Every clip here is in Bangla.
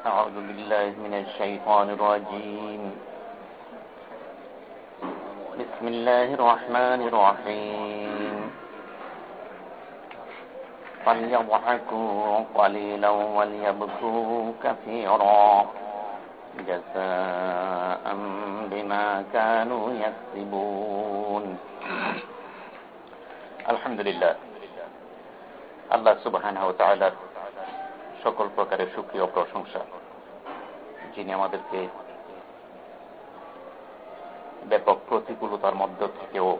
أعوذ بالله من الشيطان الرجيم. بسم الله الرحمن الرحيم. فليضحكوا قليلا وليبكوا كثيرا جزاء بما كانوا يكسبون. الحمد لله. الله سبحانه وتعالى সকল প্রকারের সুক্রিয় প্রশংসা যিনি আমাদেরকে ব্যাপক প্রতিকূলতার মধ্য থেকেও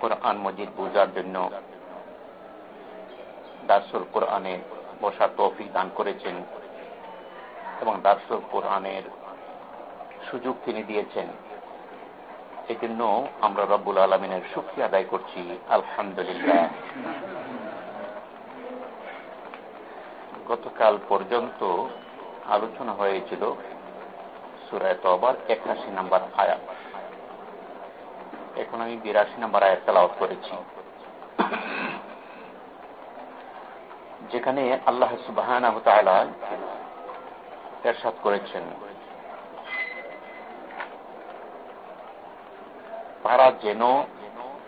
কোরআন মজিদ বুঝার জন্য দার্সুল কোরআনে বসার তৌফিক দান করেছেন এবং দার্সুল কোরআনের সুযোগ তিনি দিয়েছেন। এই জন্য আমরা রব্বুল আলমিনের সুক্রিয়া আদায় করছি। আলহামদুলিল্লাহ। গতকাল পর্যন্ত আলোচনা হয়েছিল সুরায় তবার একাশি নাম্বার আয়াত। এখন আমি বিরাশি নাম্বার আয়াত তেলাওয়াত করেছি। যেখানে আল্লাহ সুবাহ এরশাদ করেছেন, তারা যেন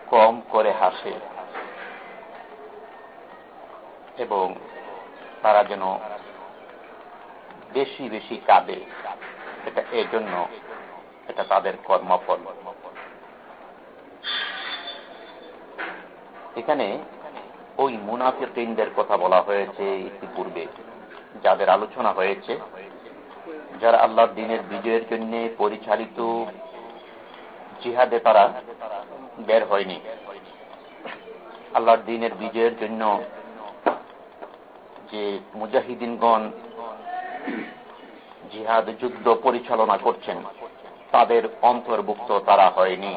কম করে হাসে এবং তারা যেন বেশি বেশি কাঁদে। এটা এই জন্য এটা তাদের কর্মফল। এখানে ওই মুনাফিকদের কথা বলা হয়েছে ইতিপূর্বে, যাদের আলোচনা হয়েছে, যারা আল্লাহ দিনের বিজয়ের জন্য পরিচালিত জিহাদে তারা বের হয়নি। আল্লাহর দিনের বিজয়ের জন্য যে মুজাহিদিনগণ জিহাদ, যুদ্ধ পরিচালনা করছেন, তাদের অন্তর্ভুক্ত তারা হয়নি।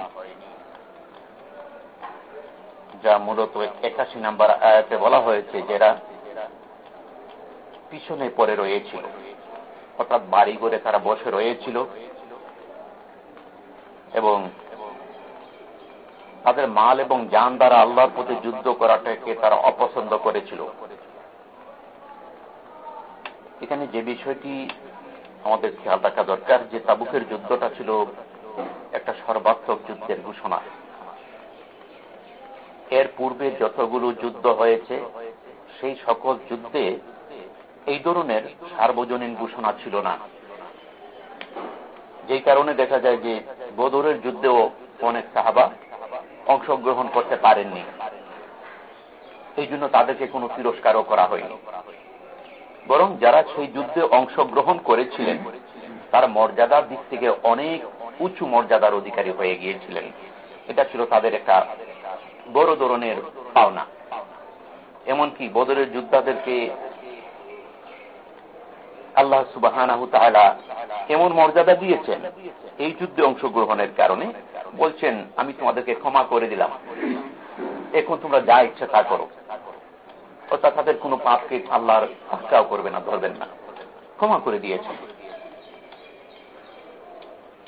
যা মূলত একাশি নাম্বার আয়াতে বলা হয়েছে যারা পিছনে পড়ে রয়েছিল, অর্থাৎ বাড়ি করে তারা বসে রয়েছিল এবং তাদের মাল এবং যান দ্বারা আল্লাহর প্রতি যুদ্ধ করাটাকে তারা অপছন্দ করেছিল। এখানে যে বিষয়টি আমাদের খেয়াল রাখা দরকার, যে তাবুকের যুদ্ধটা ছিল একটা সর্বাত্মক যুদ্ধের ঘোষণা। এর পূর্বে যতগুলো যুদ্ধ হয়েছে, সেই সকল যুদ্ধে এই ধরনের সার্বজনীন ঘোষণা ছিল না। যেই কারণে দেখা যায় যে বদরের যুদ্ধেও অনেক সাহাবা অংশগ্রহণ করতে পারেননি। এই জন্য তাদেরকে কোনো তিরস্কারও করা হয়নি। বরং যারা সেই যুদ্ধে অংশগ্রহণ করেছিলেন, তার মর্যাদার দিক থেকে অনেক উঁচু মর্যাদার অধিকারী হয়ে গিয়েছিলেন। এটা ছিল তাদের একটা বড় ধরনের পাওনা। এমনকি বদরের যোদ্ধাদেরকে আল্লাহ সুবাহ এমন মর্যাদা দিয়েছেন, এই যুদ্ধে অংশগ্রহণের কারণে বলছেন, আমি তোমাদেরকে ক্ষমা করে দিলাম। এখন তোমরা যা ইচ্ছা তা করো। অর্থাৎ তাদের কোনো পাপকে আল্লাহর আশ্রাও করবে না, ধরবেন না। ক্ষমা করে দিয়েছেন।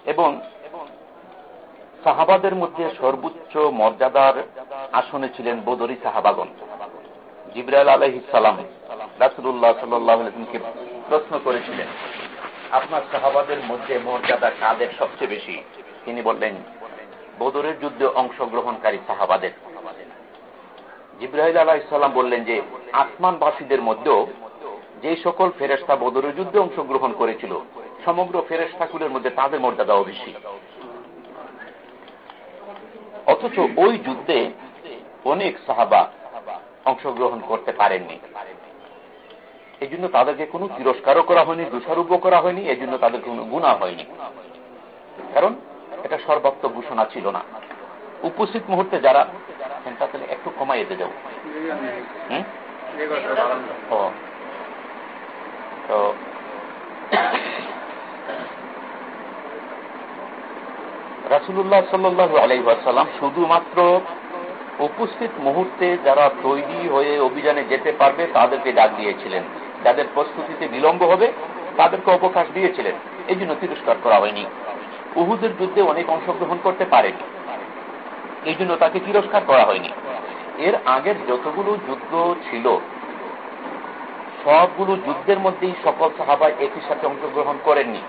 এবং সাহাবাদের মধ্যে সর্বোচ্চ মর্যাদার আসনে ছিলেন বদরি সাহাবাগন জিব্রাইল আলহিসাম রাসুল্লাহ সাল্লামকে প্রশ্ন করেছিলেন, আপনার সাহাবাদের মধ্যে মর্যাদা কাদের সবচেয়ে বেশি? তিনি বললেন, বদরের যুদ্ধে অংশগ্রহণকারী সাহাবাদের। জিব্রাহিল আলাহ ইসলাম বললেন যে, আসমানবাসীদের মধ্যেও যে সকল ফেরেস্তা বদরের যুদ্ধে অংশগ্রহণ করেছিল, সমগ্র ফেরেস্তাকুলের মধ্যে তাদের মর্যাদাও বেশি অথচ ওই যুদ্ধে অনেক সাহাবা অংশগ্রহণ করতে পারেননি। এই জন্য তাদেরকে কোনো তিরস্কারও করা হয়নি দোষারোপ করা হয়নি এই জন্য তাদের কোনো গুণা হয়নি। কারণ এটা সর্বাত্ম ঘোষণা ছিল না। উপস্থিত মুহূর্তে যারা তাহলে একটু কমাই এতে যাব রাসুল্লাহ সাল্লু আলাইসাল্লাম শুধুমাত্র উপস্থিত মুহূর্তে যারা তৈরি হয়ে অভিযানে যেতে পারবে, তাদেরকে ডাক দিয়েছিলেন। যাদের প্রস্তুতিতে বিলম্ব হবে, তাদেরকে অবকাশ দিয়েছিলেন। এই জন্য তিরস্কার করা হয়নি। উহুদের যুদ্ধে অনেক অংশগ্রহণ করতে পারেনি। এই জন্য তাকে তিরস্কার করা হয়নি। এর আগের যতগুলো যুদ্ধ ছিল, সবগুলো যুদ্ধের মধ্যেই সকল সাহাবাই একই সাথে অংশগ্রহণ করেননি।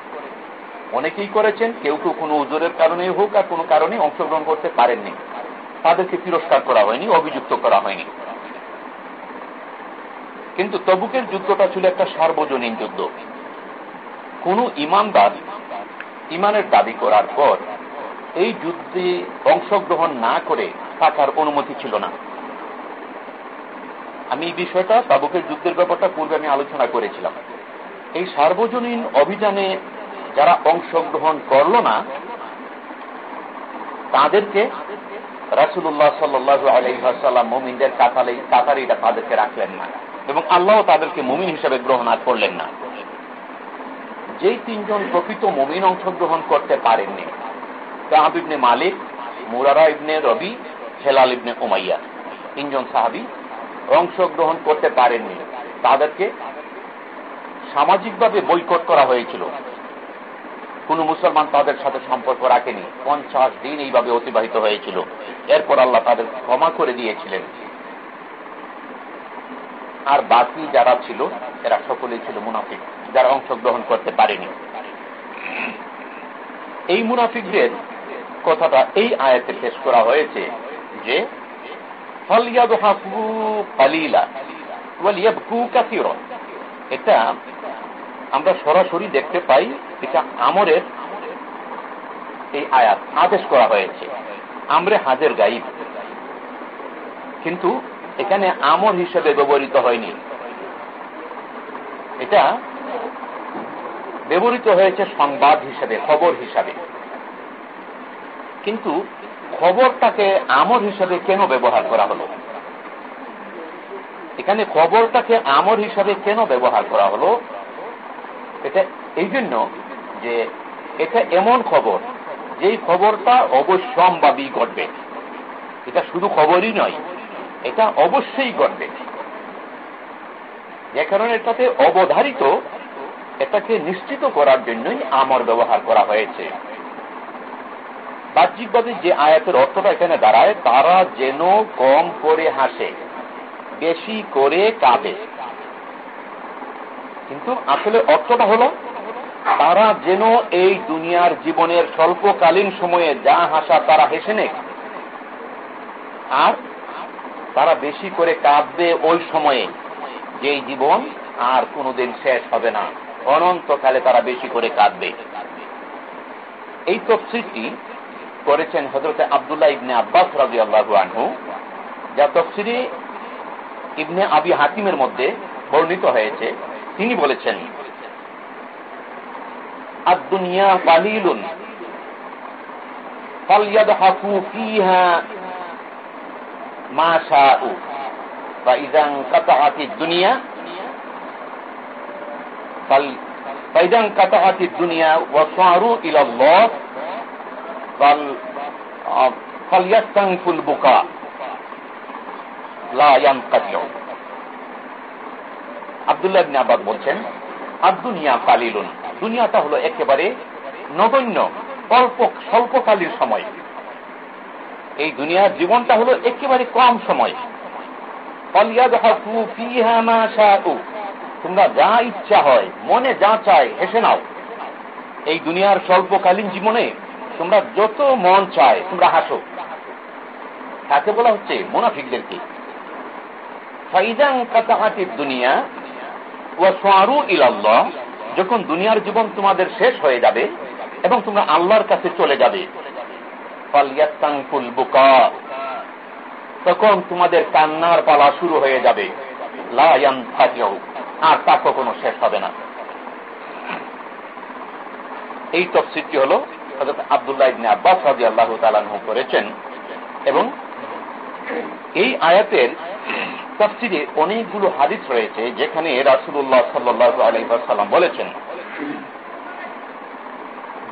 অনেকেই করেছেন, কেউ কেউ কোনো উজোরের কারণেই হোক আর কোনো কারণে অংশগ্রহণ করতে পারেননি। তাদেরকে তিরস্কার করা হয়নি, অভিযুক্ত করা হয়নি। কিন্তু তবুকের যুদ্ধটা ছিল একটা সার্বজনীন যুদ্ধ। কোন ইমানদার ইমানের দাবি করার পর এই যুদ্ধে অংশগ্রহণ না করে থাকার অনুমতি ছিল না। আমি এই বিষয়টা তাবুকের যুদ্ধের ব্যাপারটা পূর্বে আমি আলোচনা করেছিলাম। এই সার্বজনীন অভিযানে যারা অংশগ্রহণ করল না, তাদেরকে রাসুল্লাহ সাল্লু আলহাসাল্লাম মোমিনদের কাতারে কাতারিটা তাদেরকে রাখলেন না এবং আল্লাহ তাদেরকে মুমিন হিসেবে গ্রহণ আর করলেন না। যেই তিনজন প্রকৃত মুমিন অংশগ্রহণ করতে পারেননি কাহাব ইবনে মালিক, মুরারা ইবনে রবি, হেলাল ইবনে উমাইয়া। তিনজন সাহাবি অংশগ্রহণ করতে পারেননি। তাদেরকে সামাজিকভাবে বৈকট করা হয়েছিল। কোন মুসলমান তাদের সাথে সম্পর্ক রাখেনি। পঞ্চাশ দিন এইভাবে অতিবাহিত হয়েছিল। এরপর আল্লাহ তাদের ক্ষমা করে দিয়েছিলেন। আর বাকি যারা ছিল, এরা সকলেই ছিল মুনাফিক, যারা অংশগ্রহণ করতে পারেনি। এই মুনাফিকদের কথাটা এই আয়াতে পেশ করা হয়েছে যে এটা আমরা সরাসরি দেখতে পাই, এটা আমরের এই আয়াত আদেশ করা হয়েছে, আমরে হাজের গাইব। কিন্তু এখানে আমর হিসেবে ব্যবহৃত হয়নি। এটা ব্যবহৃত হয়েছে সংবাদ হিসেবে, খবর হিসাবে। কিন্তু খবরটাকে আমর হিসাবে কেন ব্যবহার করা হলো? এখানে খবরটাকে আমর হিসাবে কেন ব্যবহার করা হলো? এটা এই জন্য যে এটা এমন খবর, যেই খবরটা অবশ্যম্ভাবী ঘটবে। এটা শুধু খবরই নয়, এটা অবশ্যই ঘটবে। যে কারণে এটাতে অবধারিত, এটাকে নিশ্চিত করার জন্যই আমর ব্যবহার করা হয়েছে। বাহ্যিকভাবে যে আয়াতের অর্থটা এখানে দাঁড়ায়, তারা যেন কম করে হাসে, বেশি করে কাঁদে। কিন্তু আসলে অর্থটা হলো, তারা যেন এই দুনিয়ার জীবনের স্বল্পকালীন সময়ে যা হাসা তারা হেসে নেক। আর তারা বেশি করে কাঁদবে ওই সময়ে, যেই জীবন আর কোনোদিন শেষ হবে না। অনন্তকালে তারা বেশি করে কাঁদবে। এই তফসিরটি করেছেন হজরত আবদুল্লাহ ইবনে আব্বাস রাজি আল্লাহ আনহু যা তফসিরে ইবনে আবি হাকিমের মধ্যে বর্ণিত হয়েছে তিনি বলেছেন আদুনিয়া কালিলুন ফালিয়াদহাকু ফিহা মা শাউ فإذا انقطعت الدنيا فإذا انقطعت الدنيا وصاروا إلى الله আবদুল্লাহ আবাদ বলছেন কালিলুন। দুনিয়াটা হলো একেবারে নগণ্য, অল্প, স্বল্পকালীন সময়। এই দুনিয়ার জীবনটা হলো একেবারে কম সময়। তোমরা যা ইচ্ছা হয়, মনে যা চায়, হেসে নাও। এই দুনিয়ার স্বল্পকালীন জীবনে তোমরা যত মন চায়, তোমরা হাসো। তাকে বলা হচ্ছে মোনাফিকদেরকে। দুনিয়া ও সোয়ারু ইলাল্লাহ, যখন দুনিয়ার জীবন তোমাদের শেষ হয়ে যাবে এবং তোমরা আল্লাহর কাছে চলে যাবে। তখন তোমাদের কান্নার পালা শুরু হয়ে যাবে। আর তা কখনো শেষ হবে না। এই তফসিরটি হল হজরত আবদুল্লাহ ইবনে আব্বাস রাজি আল্লাহ তালানহু করেছেন এবং এই আয়াতের তফসিরে অনেকগুলো হাদিস রয়েছে যেখানে রাসুল্লাহ সাল্লাহ আলহাম বলেছেন,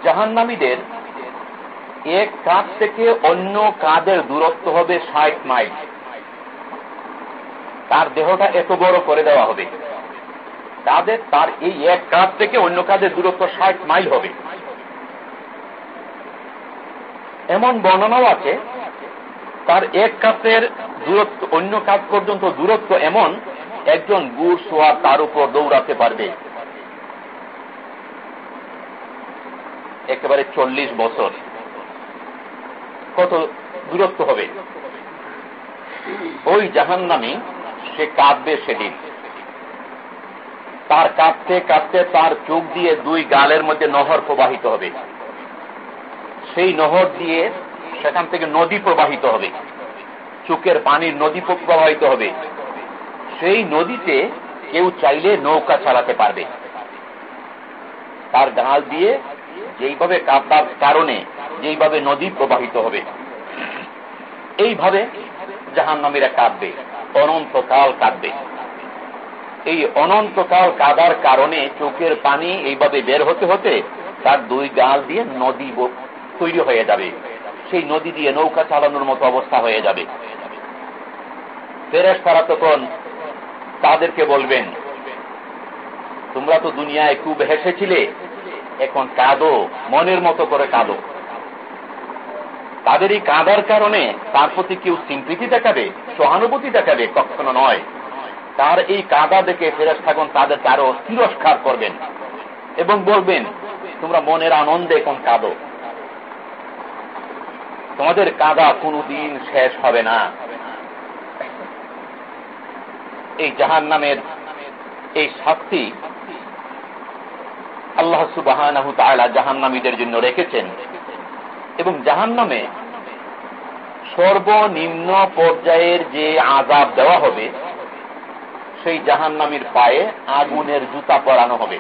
জাহান্নামীদের এক কাজ থেকে অন্য কাদের দূরত্ব হবে ষাট মাইল। তার দেহটা এত বড় করে দেওয়া হবে। তাদের, তার এই এক কাজ থেকে অন্য কাজের দূরত্ব ষাট মাইল হবে। এমন বর্ণনাও আছে, তার এক কাপের দূরত্ব, অন্য কাজ পর্যন্ত দূরত্ব এমন, একজন গুড় সোয়ার তার উপর দৌড়াতে পারবে। একেবারে চল্লিশ বছর। কত দূরত্ব হবে? ওই জাহান নামি সে কাঁদবে সেদিন। তার কাঁদতে কাঁদতে তার চোখ দিয়ে দুই গালের মধ্যে নহর প্রবাহিত হবে। সেই নহর দিয়ে সেখান থেকে নদী প্রবাহিত হবে। চোখের পানির নদী প্রবাহিত হবে। সেই নদীতে কেউ চাইলে নৌকা চালাতে পারবে। তার গাল দিয়ে যেইভাবে কাঁদার কারণে যেইভাবে নদী প্রবাহিত হবে, এইভাবে জাহান নামীরা কাঁদবে, অনন্তকাল কাঁদবে। এই অনন্তকাল কাদার কারণে চোখের পানি এইভাবে বের হতে হতে তার দুই গাল দিয়ে নদী তৈরি হয়ে যাবে। সেই নদী দিয়ে নৌকা চালানোর মতো অবস্থা হয়ে যাবে। ফেরেস তারা তখন তাদেরকে বলবেন, তোমরা তো দুনিয়ায় খুব হেসেছিলে, এখন কাঁদো, মনের মতো করে কাঁদো। তাদের এই কাঁদার কারণে তার প্রতি কেউ সিম্পিতি দেখাবে, সহানুভূতি দেখাবে, কখনো নয়। তার এই কাঁদা দেখে ফেরাস থাকুন তাদের আরও তিরস্কার করবেন এবং বলবেন, তোমরা মনের আনন্দে এখন কাঁদো। তোমাদের কাদা কোনদিন শেষ হবে না। এই জাহান নামের এই শাস্তি আল্লাহ সুবাহ জাহান নামীদের জন্য রেখেছেন এবং জাহান নামে সর্বনিম্ন পর্যায়ের যে আজাব দেওয়া হবে, সেই জাহান নামীর পায়ে আগুনের জুতা পরানো হবে।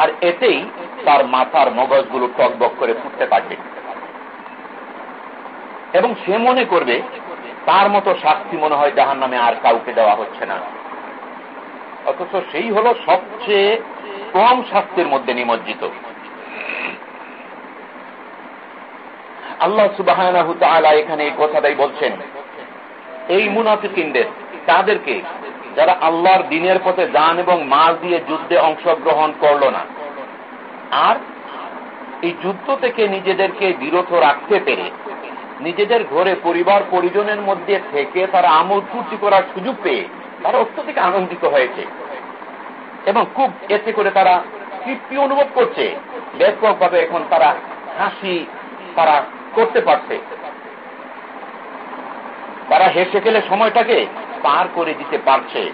আর এতেই তার মাথার মগজগুলো টকবক করে ফুটতে থাকবে। এবং সে মনে করবে, তার মতো শাস্তি মনে হয় জাহান নামে আর কাউকে দেওয়া হচ্ছে না। অথচ সেই হল সবচেয়ে কম শাস্তির মধ্যে নিমজ্জিত। আল্লাহ সুবাহ এখানে এই কথাটাই বলছেন, এই মুনাফিকিনদের, তাদেরকে যারা আল্লাহর দিনের পথে যান এবং মাল দিয়ে যুদ্ধে অংশগ্রহণ করল না। আর এই যুদ্ধ থেকে নিজেদেরকে বিরত রাখতে পেরে নিজেদের ঘরে পরিবার, পরিজনের মধ্যে থেকে তারা আমল ফুর্তি করার সুযোগ পেয়ে তারা অত্যধিক আনন্দিত হয়েছে। এবং খুব এতে করে তারা তৃপ্তি অনুভব করছে। ব্যাপকভাবে এখন তারা হাসি তারা করতে পারছে। তারা হেসে খেলে সময়টাকে পার করে দিতে পারছে।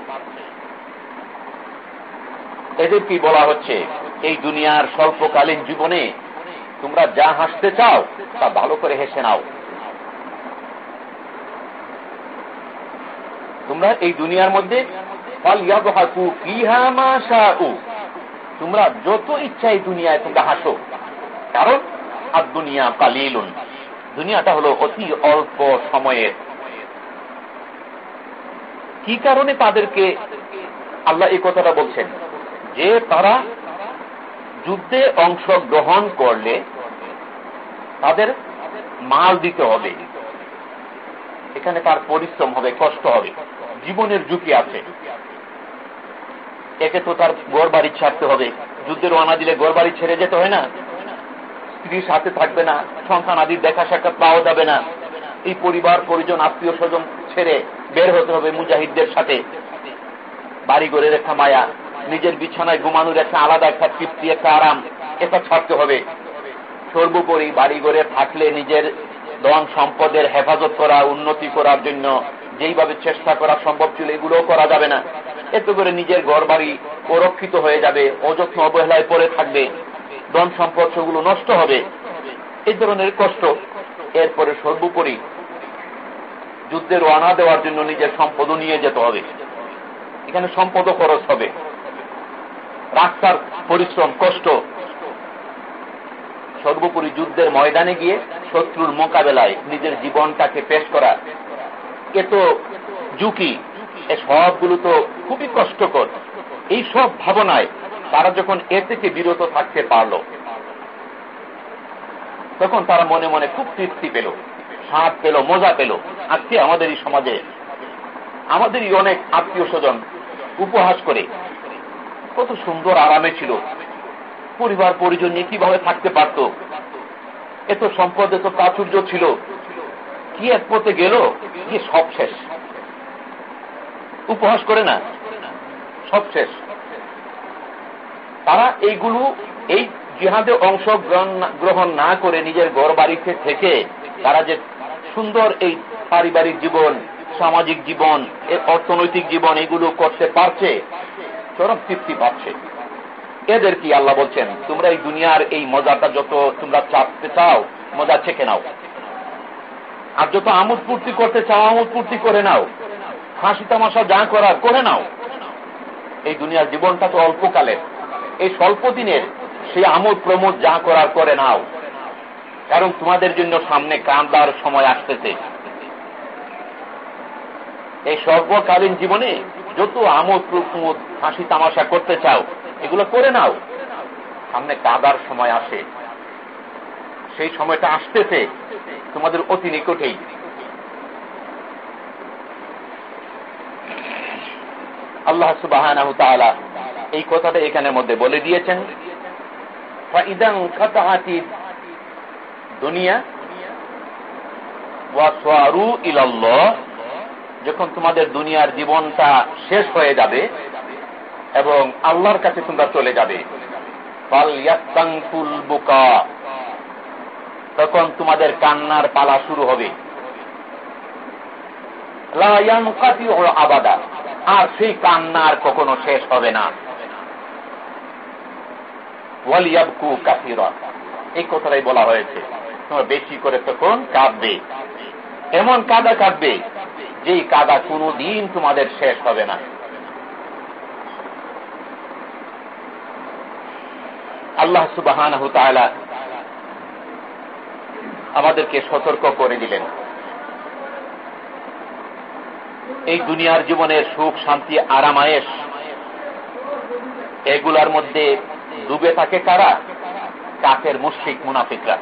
এদের কি বলা হচ্ছে, এই দুনিয়ার স্বল্পকালীন জীবনে তোমরা যা হাসতে চাও তা ভালো করে হেসে নাও। তোমরা এই দুনিয়ার মধ্যে তোমরা যত ইচ্ছা এই দুনিয়ায় তোমরা হাসো। কারণ আর দুনিয়া কালিলুন। দুনিয়াটা হলো অতি অল্প সময়ের। কি কারণে তাদেরকে আল্লাহ এই কথাটা বলছেন? যে তারা যুদ্ধে অংশ গ্রহণ করলে তাদের মাল দিতে হবে। এখানে তার পরিশ্রম হবে, কষ্ট হবে। জীবনের ঝুঁকি আছে। একে তো তার গড় বাড়ি ছাড়তে হবে। যুদ্ধের আনা দিলে গড় বাড়ি ছেড়ে যেতে হয় না? স্ত্রীর সাথে থাকবে না, সন্তান আদির দেখা সাক্ষাৎ পাওয়া যাবে না। এই পরিবার, পরিজন, আত্মীয় স্বজন ছেড়ে বের হতে হবে মুজাহিদদের সাথে। বাড়ি ঘরের একটা মায়া, নিজের বিছানায় ঘুমানোর একটা আলাদা একটা তৃপ্তি, একটা আরাম, এটা ছাড়তে হবে। সর্বোপরি বাড়ি ঘরে থাকলে নিজের ধন সম্পদের হেফাজত করা, উন্নতি করার জন্য যেইভাবে চেষ্টা করা সম্ভব ছিল, এগুলোও করা যাবে না। এতে করে নিজের ঘর বাড়ি অরক্ষিত হয়ে যাবে, অযত্ন অবহেলায় পড়ে থাকবে, ধন সম্পদ সেগুলো নষ্ট হবে। এই ধরনের কষ্ট। এরপরে সর্বোপরি যুদ্ধের ওয়ানা দেওয়ার জন্য নিজের সম্পদও নিয়ে যেতে হবে। এখানে সম্পদও খরচ হবে। রাস্তার পরিশ্রম, কষ্ট। সর্বোপরি যুদ্ধের ময়দানে গিয়ে শত্রুর মোকাবেলায় নিজের জীবনটাকে পেশ করা। এ ঝুঁকি এ সবগুলো তো খুবই কষ্টকর। এই সব ভাবনায় তারা যখন এ থেকে বিরত থাকতে পারল, তখন তারা মনে মনে খুব তৃপ্তি পেল, স্বাদ পেল, মজা পেল। আজকে আমাদের এই সমাজে আমাদেরই অনেক আত্মীয় স্বজন উপহাস করে কত সুন্দর আরামে ছিল। পরিবার পরিজন নিয়ে কীভাবে থাকতে পারত। এত সম্পদ এত প্রাচুর্য ছিল। কি এক পথে গেল? কি সব শেষ। উপহাস করে না? সব শেষ। তারা এইগুলো, এই জিহাদে অংশ গ্রহণ না করে নিজের গড় বাড়িতে থেকে তারা যে সুন্দর এই পারিবারিক জীবন, সামাজিক জীবন অর্থনৈতিক জীবন এগুলো করতে পারছে, চরম তৃপ্তি পাচ্ছে। এদের কি আল্লাহ বলছেন, তোমরা এই দুনিয়ার এই মজাটা যত তোমরা চাপতে চাও, মজা চেখে নাও। আর যত আমোদ পূর্তি করতে চাও, আমোদ পূর্তি করে নাও। হাসি তামাশা যা করার, করে নাও। এই দুনিয়ার জীবনটা তো অল্পকালের। এই স্বল্প দিনের সেই আমোদ প্রমোদ যা করার, করে নাও। কারণ তোমাদের জন্য সামনে কান্দার সময় আসতেছে। এই সর্বকালীন জীবনে যত আমোদ প্রমোদ, হাসি তামাশা করতে চাও, এগুলো করে নাও। সামনে কাদার সময় আসে। সেই সময়টা আসতেছে, তোমাদের অতি নিকটেই। আল্লাহ সুবাহ এই কথাটা এখানের মধ্যে বলে দিয়েছেন। দুনিয়া যখন তোমাদের দুনিয়ার জীবনটা শেষ হয়ে যাবে এবং আল্লাহর কাছে তোমরা চলে যাবে। তখন তোমাদের কান্নার পালা শুরু হবে। আবাদা, আর সেই কান্না আর কখনো শেষ হবে না। এই কথাটাই বলা হয়েছে। তোমার বেশি করে তখন কাঁদবে। এমন কাদা কাঁদবে যেই কাদা কোনো দিন তোমাদের শেষ হবে না। আল্লাহ সুবাহান আমাদেরকে সতর্ক করে দিলেন। এই দুনিয়ার জীবনের সুখ, শান্তি আরামায়েশ এগুলার মধ্যে ডুবে থাকে কারা? কাকের মুশ্রিক, মুনাফিকরা।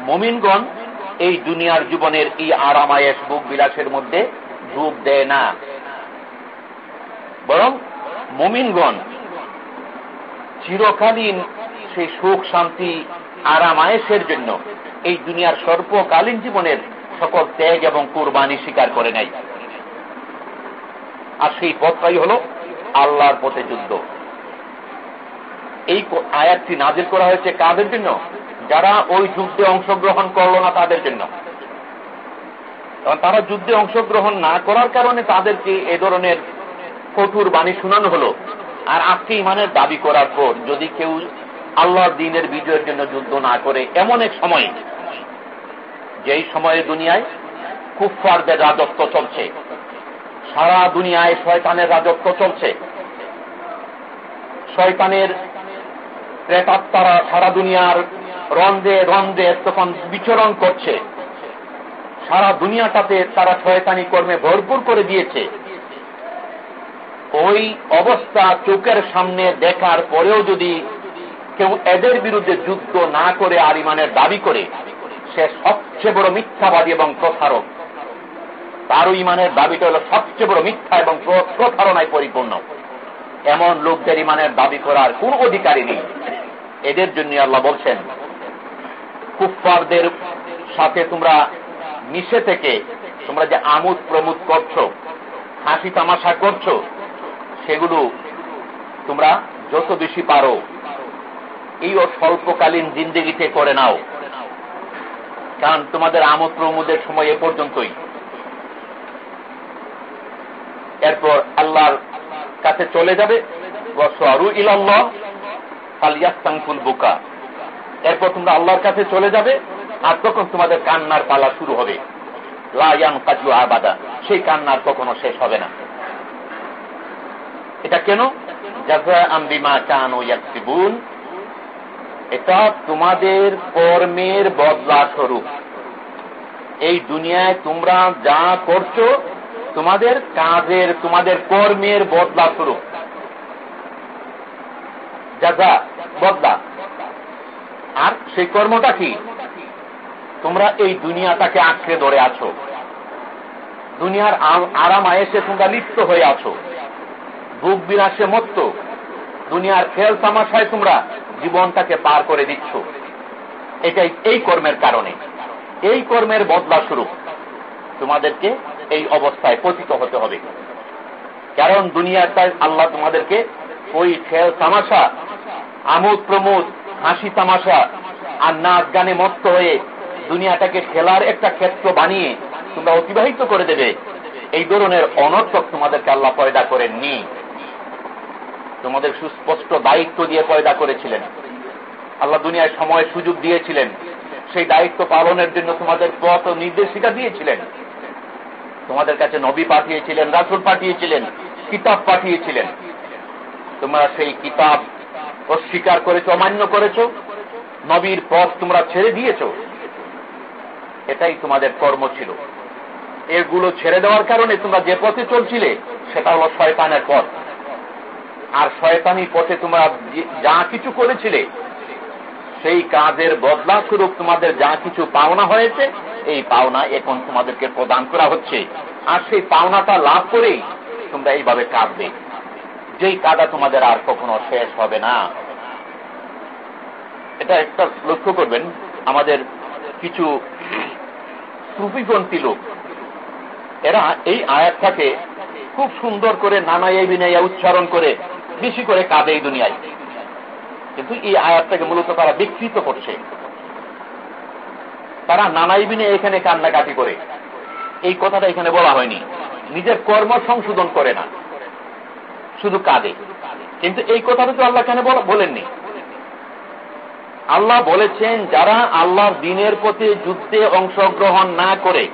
মমিনগণ এই দুনিয়ার জীবনের এই আরামায়েশ বুক বিলাসের মধ্যে ডুব দেয় না। বরং মমিনগণ চিরকালীন সেই সুখ, শান্তি আরামায়েশের জন্য। এই দুনিয়ার সর্বকালীন জীবনের সকল ত্যাগ এবং কোরবানি স্বীকার করে নেয়। আর সেই পথটাই হল আল্লাহর পথে যুদ্ধ। এই আয়াতটি নাজির করা হয়েছে কাদের জন্য? যারা ওই যুদ্ধে অংশগ্রহণ করল না তাদের জন্য। তারা যুদ্ধে অংশগ্রহণ না করার কারণে তাদেরকে এ ধরনের কঠোর বাণী শোনানো হলো। আর আজকে ইমানের দাবি করার পর যদি কেউ আল্লাহর দিনের বিজয়ের জন্য যুদ্ধ না করে এমন এক সময়, যেই সময়ে দুনিয়ায় কুফারদের রাজত্ব চলছে, সারা দুনিয়ায় শয়তানের রাজত্ব চলছে। শয়তানের প্রেতাত্মারা সারা দুনিয়ার রন্ধে রন্ধে তখন বিচরণ করছে। সারা দুনিয়াটাতে তারা শয়তানি কর্মে ভরপুর করে দিয়েছে। ওই অবস্থা চোখের সামনে দেখার পরেও যদি কেউ এদের বিরুদ্ধে যুদ্ধ না করে আর ইমানের দাবি করে, সে সবচেয়ে বড় মিথ্যাবাদী এবং প্রসারক তারও ইমানের দাবিটা হল সবচেয়ে বড় মিথ্যা এবং প্রতারণায় পরিপূর্ণ। এমন লোকদের ইমানের দাবি করার কোন অধিকারী নেই। এদের জন্য আল্লাহ বলছেন কুফারদের সাথে তোমরা মিশে থেকে তোমরা যে আমোদ প্রমোদ করছ, হাসি তামাশা করছ, সেগুলো তোমরা যত বেশি পারো এই স্বল্পকালীন জিন্দিগিতে করে নাও। কারণ তোমাদের আমোদ প্রমোদের সময় এ পর্যন্তই। এরপর আল্লাহর কাছে চলে যাবে। বুকা। এরপর তোমরা আল্লাহর কাছে চলে যাবে আর তখন তোমাদের কান্নার পালা শুরু হবে। লায়াম কাজু আবাদা, সেই কান্নার কখনো শেষ হবে না। এটা কেন? এটা তোমাদের কর্মের বদলা স্বরূপ। এই দুনিয়ায় তোমরা যা করছ, তোমাদের কাজের, তোমাদের কর্মের বদলা স্বরূপ। যা যা বদলা। আর সেই কর্মটা কি? তোমরা এই দুনিয়াটাকে আঁকড়ে ধরে আছো। দুনিয়ার আরাম আয়েসে তোমরা লিপ্ত হয়ে আছো। ভোগ বিলাসে মত্ত। দুনিয়ার খেল তামাশায় তোমরা জীবনটাকে পার করে দিচ্ছ। এটাই এই কর্মের কারণে। এই কর্মের বদলা স্বরূপ তোমাদেরকে এই অবস্থায় পতিত হতে হবে। কারণ দুনিয়াটায় আল্লাহ তোমাদেরকে ওই খেল তামাশা, আমোদ প্রমোদ, হাসি তামাশা আর নাচ গানে মত্ত হয়ে দুনিয়াটাকে খেলার একটা ক্ষেত্র বানিয়ে তোমরা অতিবাহিত করে দেবে। এই ধরনের অনর্থক তোমাদেরকে আল্লাহ পয়দা করেননি। তোমাদের সুস্পষ্ট দায়িত্ব দিয়ে পয়দা করেছিলেন। আল্লাহ দুনিয়ায় সময় সুযোগ দিয়েছিলেন। সেই দায়িত্ব পালনের জন্য তোমাদের পথ ও নির্দেশিকা দিয়েছিলেন। তোমাদের কাছে নবী পাঠিয়েছিলেন, রাসুল পাঠিয়েছিলেন, কিতাব পাঠিয়েছিলেন। তোমরা সেই কিতাব অস্বীকার করেছ, অমান্য করেছ, নবীর পথ তোমরা ছেড়ে দিয়েছ। এটাই তোমাদের কর্ম ছিল। এগুলো ছেড়ে দেওয়ার কারণে তোমরা যে পথে চলছিলে, সেটা হল শয়তানের পথ। আর শয়তানি পথে তোমরা যা কিছু করেছিলে, সেই কাজের বদলা স্বরূপ তোমাদের যা কিছু পাওনা হয়েছে, এই পাওনা এখন তোমাদেরকে প্রদান করা হচ্ছে। আর সেই পাওনাটা লাভ করেই তোমরা এইভাবে কাঁদবে। যেই কাদা তোমাদের আর কখনো শেষ হবে না। এটা একটা লক্ষ্য করবেন, আমাদের কিছু সুফিপন্থী লোক, এরা এই আয়াতটাকে খুব সুন্দর করে নানাইয়া বিনাইয়া উচ্চারণ করে বেশি করে কাঁদে এই দুনিয়ায়। কিন্তু এই আয়াতটাকে মূলত তারা বিকৃত করছে। তারা নানাই বিনে এখানে কান্নাকাটি করে। এই কথাটা এখানে বলা হয়নি। নিজের কর্ম সংশোধন করে না। শুধু কাঁদে। কিন্তু এই কথাটা তো আল্লাহ কেন বলেননি। আল্লাহ বলেছেন, যারা আল্লাহর দিনের প্রতি যুদ্ধে অংশগ্রহণ না করে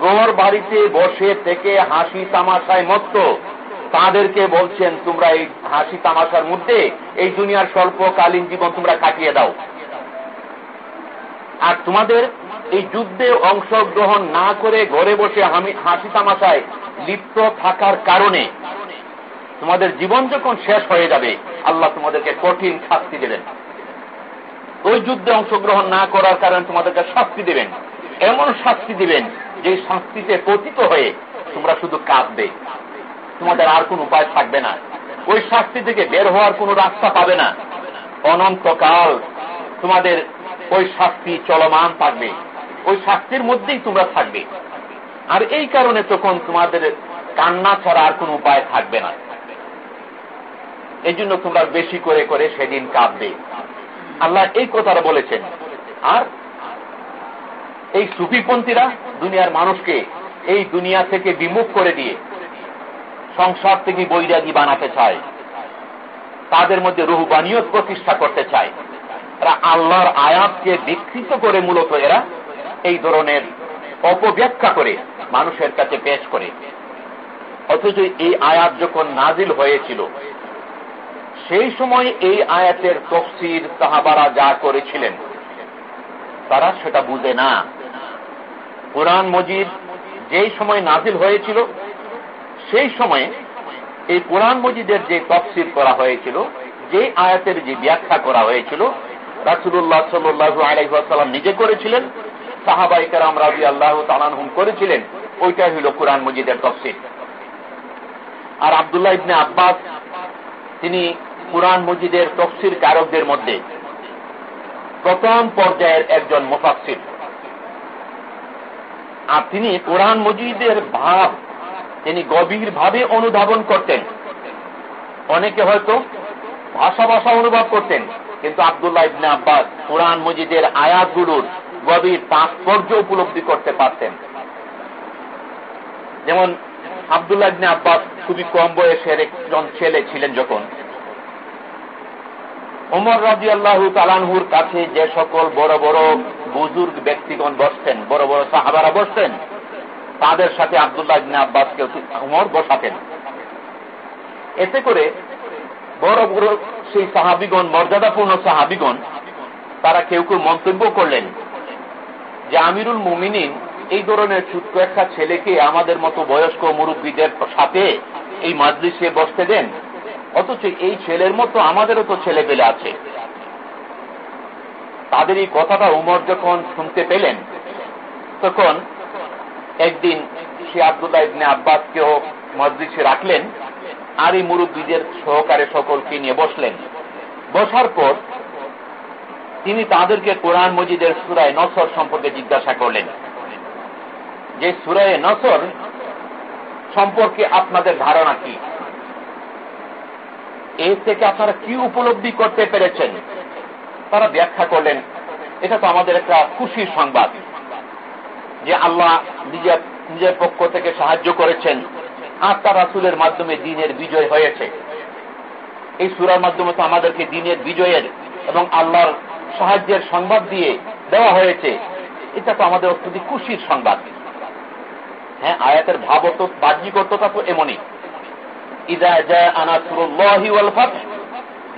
ঘর বাড়িতে বসে থেকে হাসি তামাশায় মত্ত তাদেরকে বলছেন, তোমরা এই হাসি তামাশার মধ্যে এই দুনিয়ার স্বল্পকালীন জীবন তোমরা কাটিয়ে দাও। আর তোমাদের এই যুদ্ধে অংশগ্রহণ না করে ঘরে বসে হাসি তামাশায় লিপ্ত থাকার কারণে তোমাদের জীবন যখন শেষ হয়ে যাবে, আল্লাহ তোমাদেরকে কঠিন শাস্তি দেবেন। ওই যুদ্ধে অংশগ্রহণ না করার কারণে তোমাদেরকে শাস্তি দেবেন। এমন শাস্তি দিবেন যে শাস্তিতে পতিত হয়ে তোমরা শুধু কাঁদবে। তোমাদের আর কোন উপায় থাকবে না। ওই শাস্তি থেকে বের হওয়ার কোন রাস্তা পাবে না। অনন্তকাল তোমাদের ওই শাস্তি চলমান থাকবে। ওই শাস্তির মধ্যেই তোমরা থাকবে। আর এই কারণে তখন তোমাদের কান্না ছাড়া আর কোন উপায় থাকবে না। এই জন্য তোমরা বেশি করে করে সেদিন কাঁদবে। আল্লাহ এই কথাটা বলেছেন। আর এই সুফিপন্থীরা দুনিয়ার মানুষকে এই দুনিয়া থেকে বিমুখ করে দিয়ে সংসার থেকে বৈরাগী বানাতে চায়। তাদের মধ্যে রুহবানিয়ত প্রতিষ্ঠা করতে চায়। এরা আল্লাহর আয়াতকে বিকৃত করে মূলত এরা এই ধরনের অপব্যাখ্যা করে, মানুষের কাছে পেশ করে। অথচ এই আয়াত যখন নাজিল হয়েছিল, সেই সময় এই আয়াতের তফসির সাহাবারা যা করেছিলেন, তারা সেটা বুঝে না। কোরআন মজিদ যেই সময় নাজিল হয়েছিল সেই সময়ে এই কোরআন মজিদের যে তফসির করা হয়েছিল, যে আয়াতের যে ব্যাখ্যা করা হয়েছিল রাসুল্লাহ সাল্লু আলাইসাল্লাম নিজে করেছিলেন সাহাবাইকার আমরা আল্লাহ তালানহুম করেছিলেন, ওইটাই হইল কোরআন মজিদের তফসির। আর আবদুল্লাহ ইবনে আব্বাস, তিনি কোরআন মজিদের তফসির কারকদের মধ্যে প্রথম পর্যায়ের একজন মুফাসির আর তিনি কোরআন মজিদের ভাব তিনি গভীর ভাবে অনুধাবন করতেন। অনেকে হয়তো ভাষা ভাষা অনুভব করতেন, কিন্তু আবদুল্লাহ ইবনে আব্বাস কোরআন মজিদের আয়াতগুলোর গভীর তাৎপর্য উপলব্ধি করতে পারতেন। যেমন আবদুল্লাহ ইবনে আব্বাস খুবই কম বয়সের একজন ছেলে ছিলেন যখন। ওমর রাজি আল্লাহ তালানহুর কাছে যে সকল বড় বড় বুজুর্গ ব্যক্তিগণ বসতেন, বড় বড় সাহাবারা বসতেন তাদের সাথে আবদুল্লাহ ইবনে আব্বাসকে উমর বসাতেন। এতে করে বড় বড় সেই সাহাবিগণ, মর্যাদাপূর্ণ সাহাবিগণ, তারা কেউ কেউ মন্তব্য করলেন যে, আমিরুল মুমিনিন এই ধরনের ছোট্ট একটা ছেলেকে আমাদের মতো বয়স্ক মুরব্বীদের সাথে এই মাজলিসে বসতে দেন। অথচ এই ছেলের মতো আমাদেরও তো ছেলে পেলে আছে। তাদের এই কথাটা উমর যখন শুনতে পেলেন, তখন একদিন সে আবদুল্লাহ ইবনে আব্বাসকেও মসজিদে রাখলেন আর এই মুরব্বীদের সহকারে সকলকে নিয়ে বসলেন। বসার পর তিনি তাদেরকে কোরআন মজিদের সুরায় নসর সম্পর্কে জিজ্ঞাসা করলেন। যে সুরায় নসর সম্পর্কে আপনাদের ধারণা কি? এর থেকে আপনারা কি উপলব্ধি করতে পেরেছেন? তারা ব্যাখ্যা করলেন, এটা তো আমাদের একটা খুশির সংবাদ। যে আল্লাহ নিজের নিজের পক্ষ থেকে সাহায্য করেছেন। আর তার রাসুলের মাধ্যমে দিনের বিজয় হয়েছে। এই সুরার মাধ্যমে তো আমাদেরকে দিনের বিজয়ের এবং আল্লাহর সাহায্যের সংবাদ দিয়ে দেওয়া হয়েছে। এটা তো আমাদের অত্যন্ত খুশির সংবাদ। হ্যাঁ আয়াতের ভাব তো বাহ্যিক তো এমনই। ইদা যায় আনাসুল্লাহি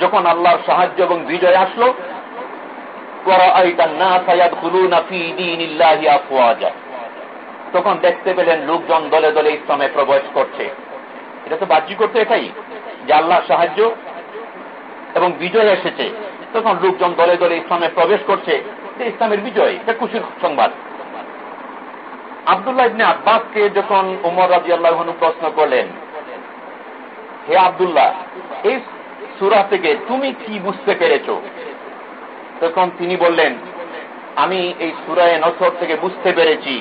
যখন আল্লাহর সাহায্য এবং বিজয় আসলো তখন দেখতে পেলেন লোকজন দলে দলে ইসলামে প্রবেশ করছে। এটা তো বাহ্যিক করতে এটাই যে আল্লাহর সাহায্য এবং বিজয় এসেছে। তখন লোকজন দলে দলে ইসলামে প্রবেশ করছে। ইসলামের বিজয়, এটা খুশির সংবাদ। আবদুল্লাহ ইবনে আব্বাসকে যখন উমর রাজি আল্লাহ প্রশ্ন করলেন, হে আবদুল্লাহ, এই সুরা থেকে তুমি কি বুঝতে পেরেছ? তখন তিনি বললেন, আমি এই সুরায় নসর থেকে বুঝতে পেরেছি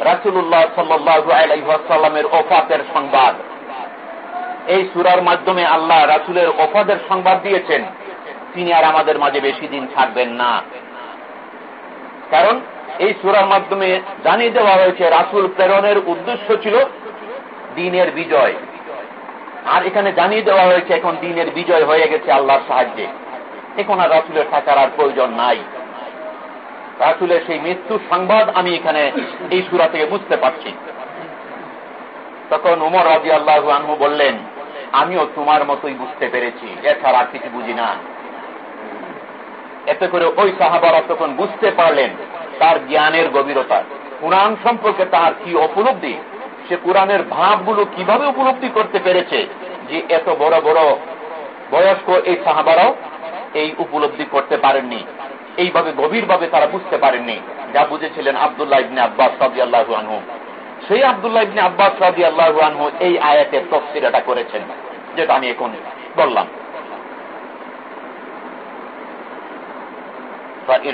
রাসুল্লাহ সাল্লু আলাইসাল্লামের ওফাতের সংবাদ। এই সুরার মাধ্যমে আল্লাহ রাসুলের ওফাদের সংবাদ দিয়েছেন, তিনি আর আমাদের মাঝে বেশি দিন থাকবেন না। কারণ এই সুরার মাধ্যমে জানিয়ে দেওয়া হয়েছে, রাসুল প্রেরণের উদ্দেশ্য ছিল দিনের বিজয়। আর এখানে জানিয়ে দেওয়া হয়েছে, এখন দিনের বিজয় হয়ে গেছে আল্লাহর সাহায্যে। এখন আর রাসুলের থাকার আর প্রয়োজন নাই। রাসুলের সেই মৃত্যুর সংবাদ আমি এখানে এই সুরা থেকে বুঝতে পারছি। তখন উমর রাজি আল্লাহ আনহু বললেন, আমিও তোমার মতোই বুঝতে পেরেছি, এছাড়া আর কিছু বুঝি না। এতে করে ওই সাহাবারা তখন বুঝতে পারলেন তার জ্ঞানের গভীরতা, কোরআন সম্পর্কে তার কি উপলব্ধি, সে কোরআনের ভাবগুলো কীভাবে উপলব্ধি করতে পেরেছে, যে এত বড় বড় বয়স্ক এই সাহাবারাও এই উপলব্ধি করতে পারেননি এইভাবে গভীরভাবে তারা বুঝতে পারেননি যা বুঝেছিলেন আবদুল্লাহ ইবনে আব্বাস সাদি আল্লাহু আনহু সেই আবদুল্লাহ ইবনে আব্বাস সাদি আল্লাহু আনহু এই আয়াতের তফসির এটা করেছেন যেটা আমি এখন বললাম فإن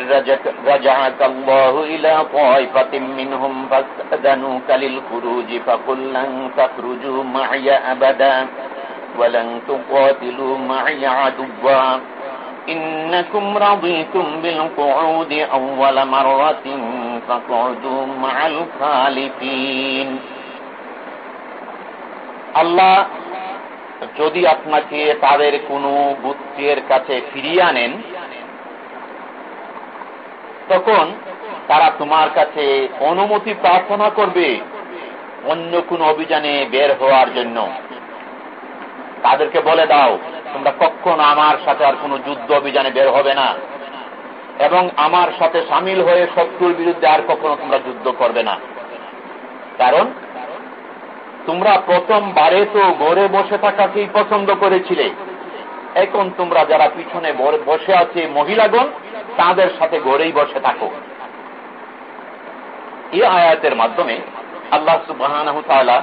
رجعك الله إلى طائفة منهم فاستأذنوك للخروج فقل لن تخرجوا معي أبدا ولن تقاتلوا معي عدوا إنكم رضيتم بالقعود أول مرة فاقعدوا مع الخالفين আল্লাহ যদি আপনাকে তাদের কোনো বুদ্ধের কাছে ফিরিয়ে আনেন তখন তারা তোমার কাছে অনুমতি প্রার্থনা করবে অন্য কোন অভিযানে বের হওয়ার জন্য তাদেরকে বলে দাও তোমরা কখনো আমার সাথে আর কোনো যুদ্ধ অভিযানে বের হবে না। এবং আমার সাথে সামিল হয়ে শত্রুর বিরুদ্ধে আর কখনো তোমরা যুদ্ধ করবে না। কারণ তোমরা প্রথমবারে তো গড়ে বসে থাকাকেই পছন্দ করেছিলে। এখন তোমরা যারা পিছনে বসে আছে মহিলাগণ, তাদের সাথে গড়েই বসে থাকো। এই আয়াতের মাধ্যমে আল্লাহ সুবাহ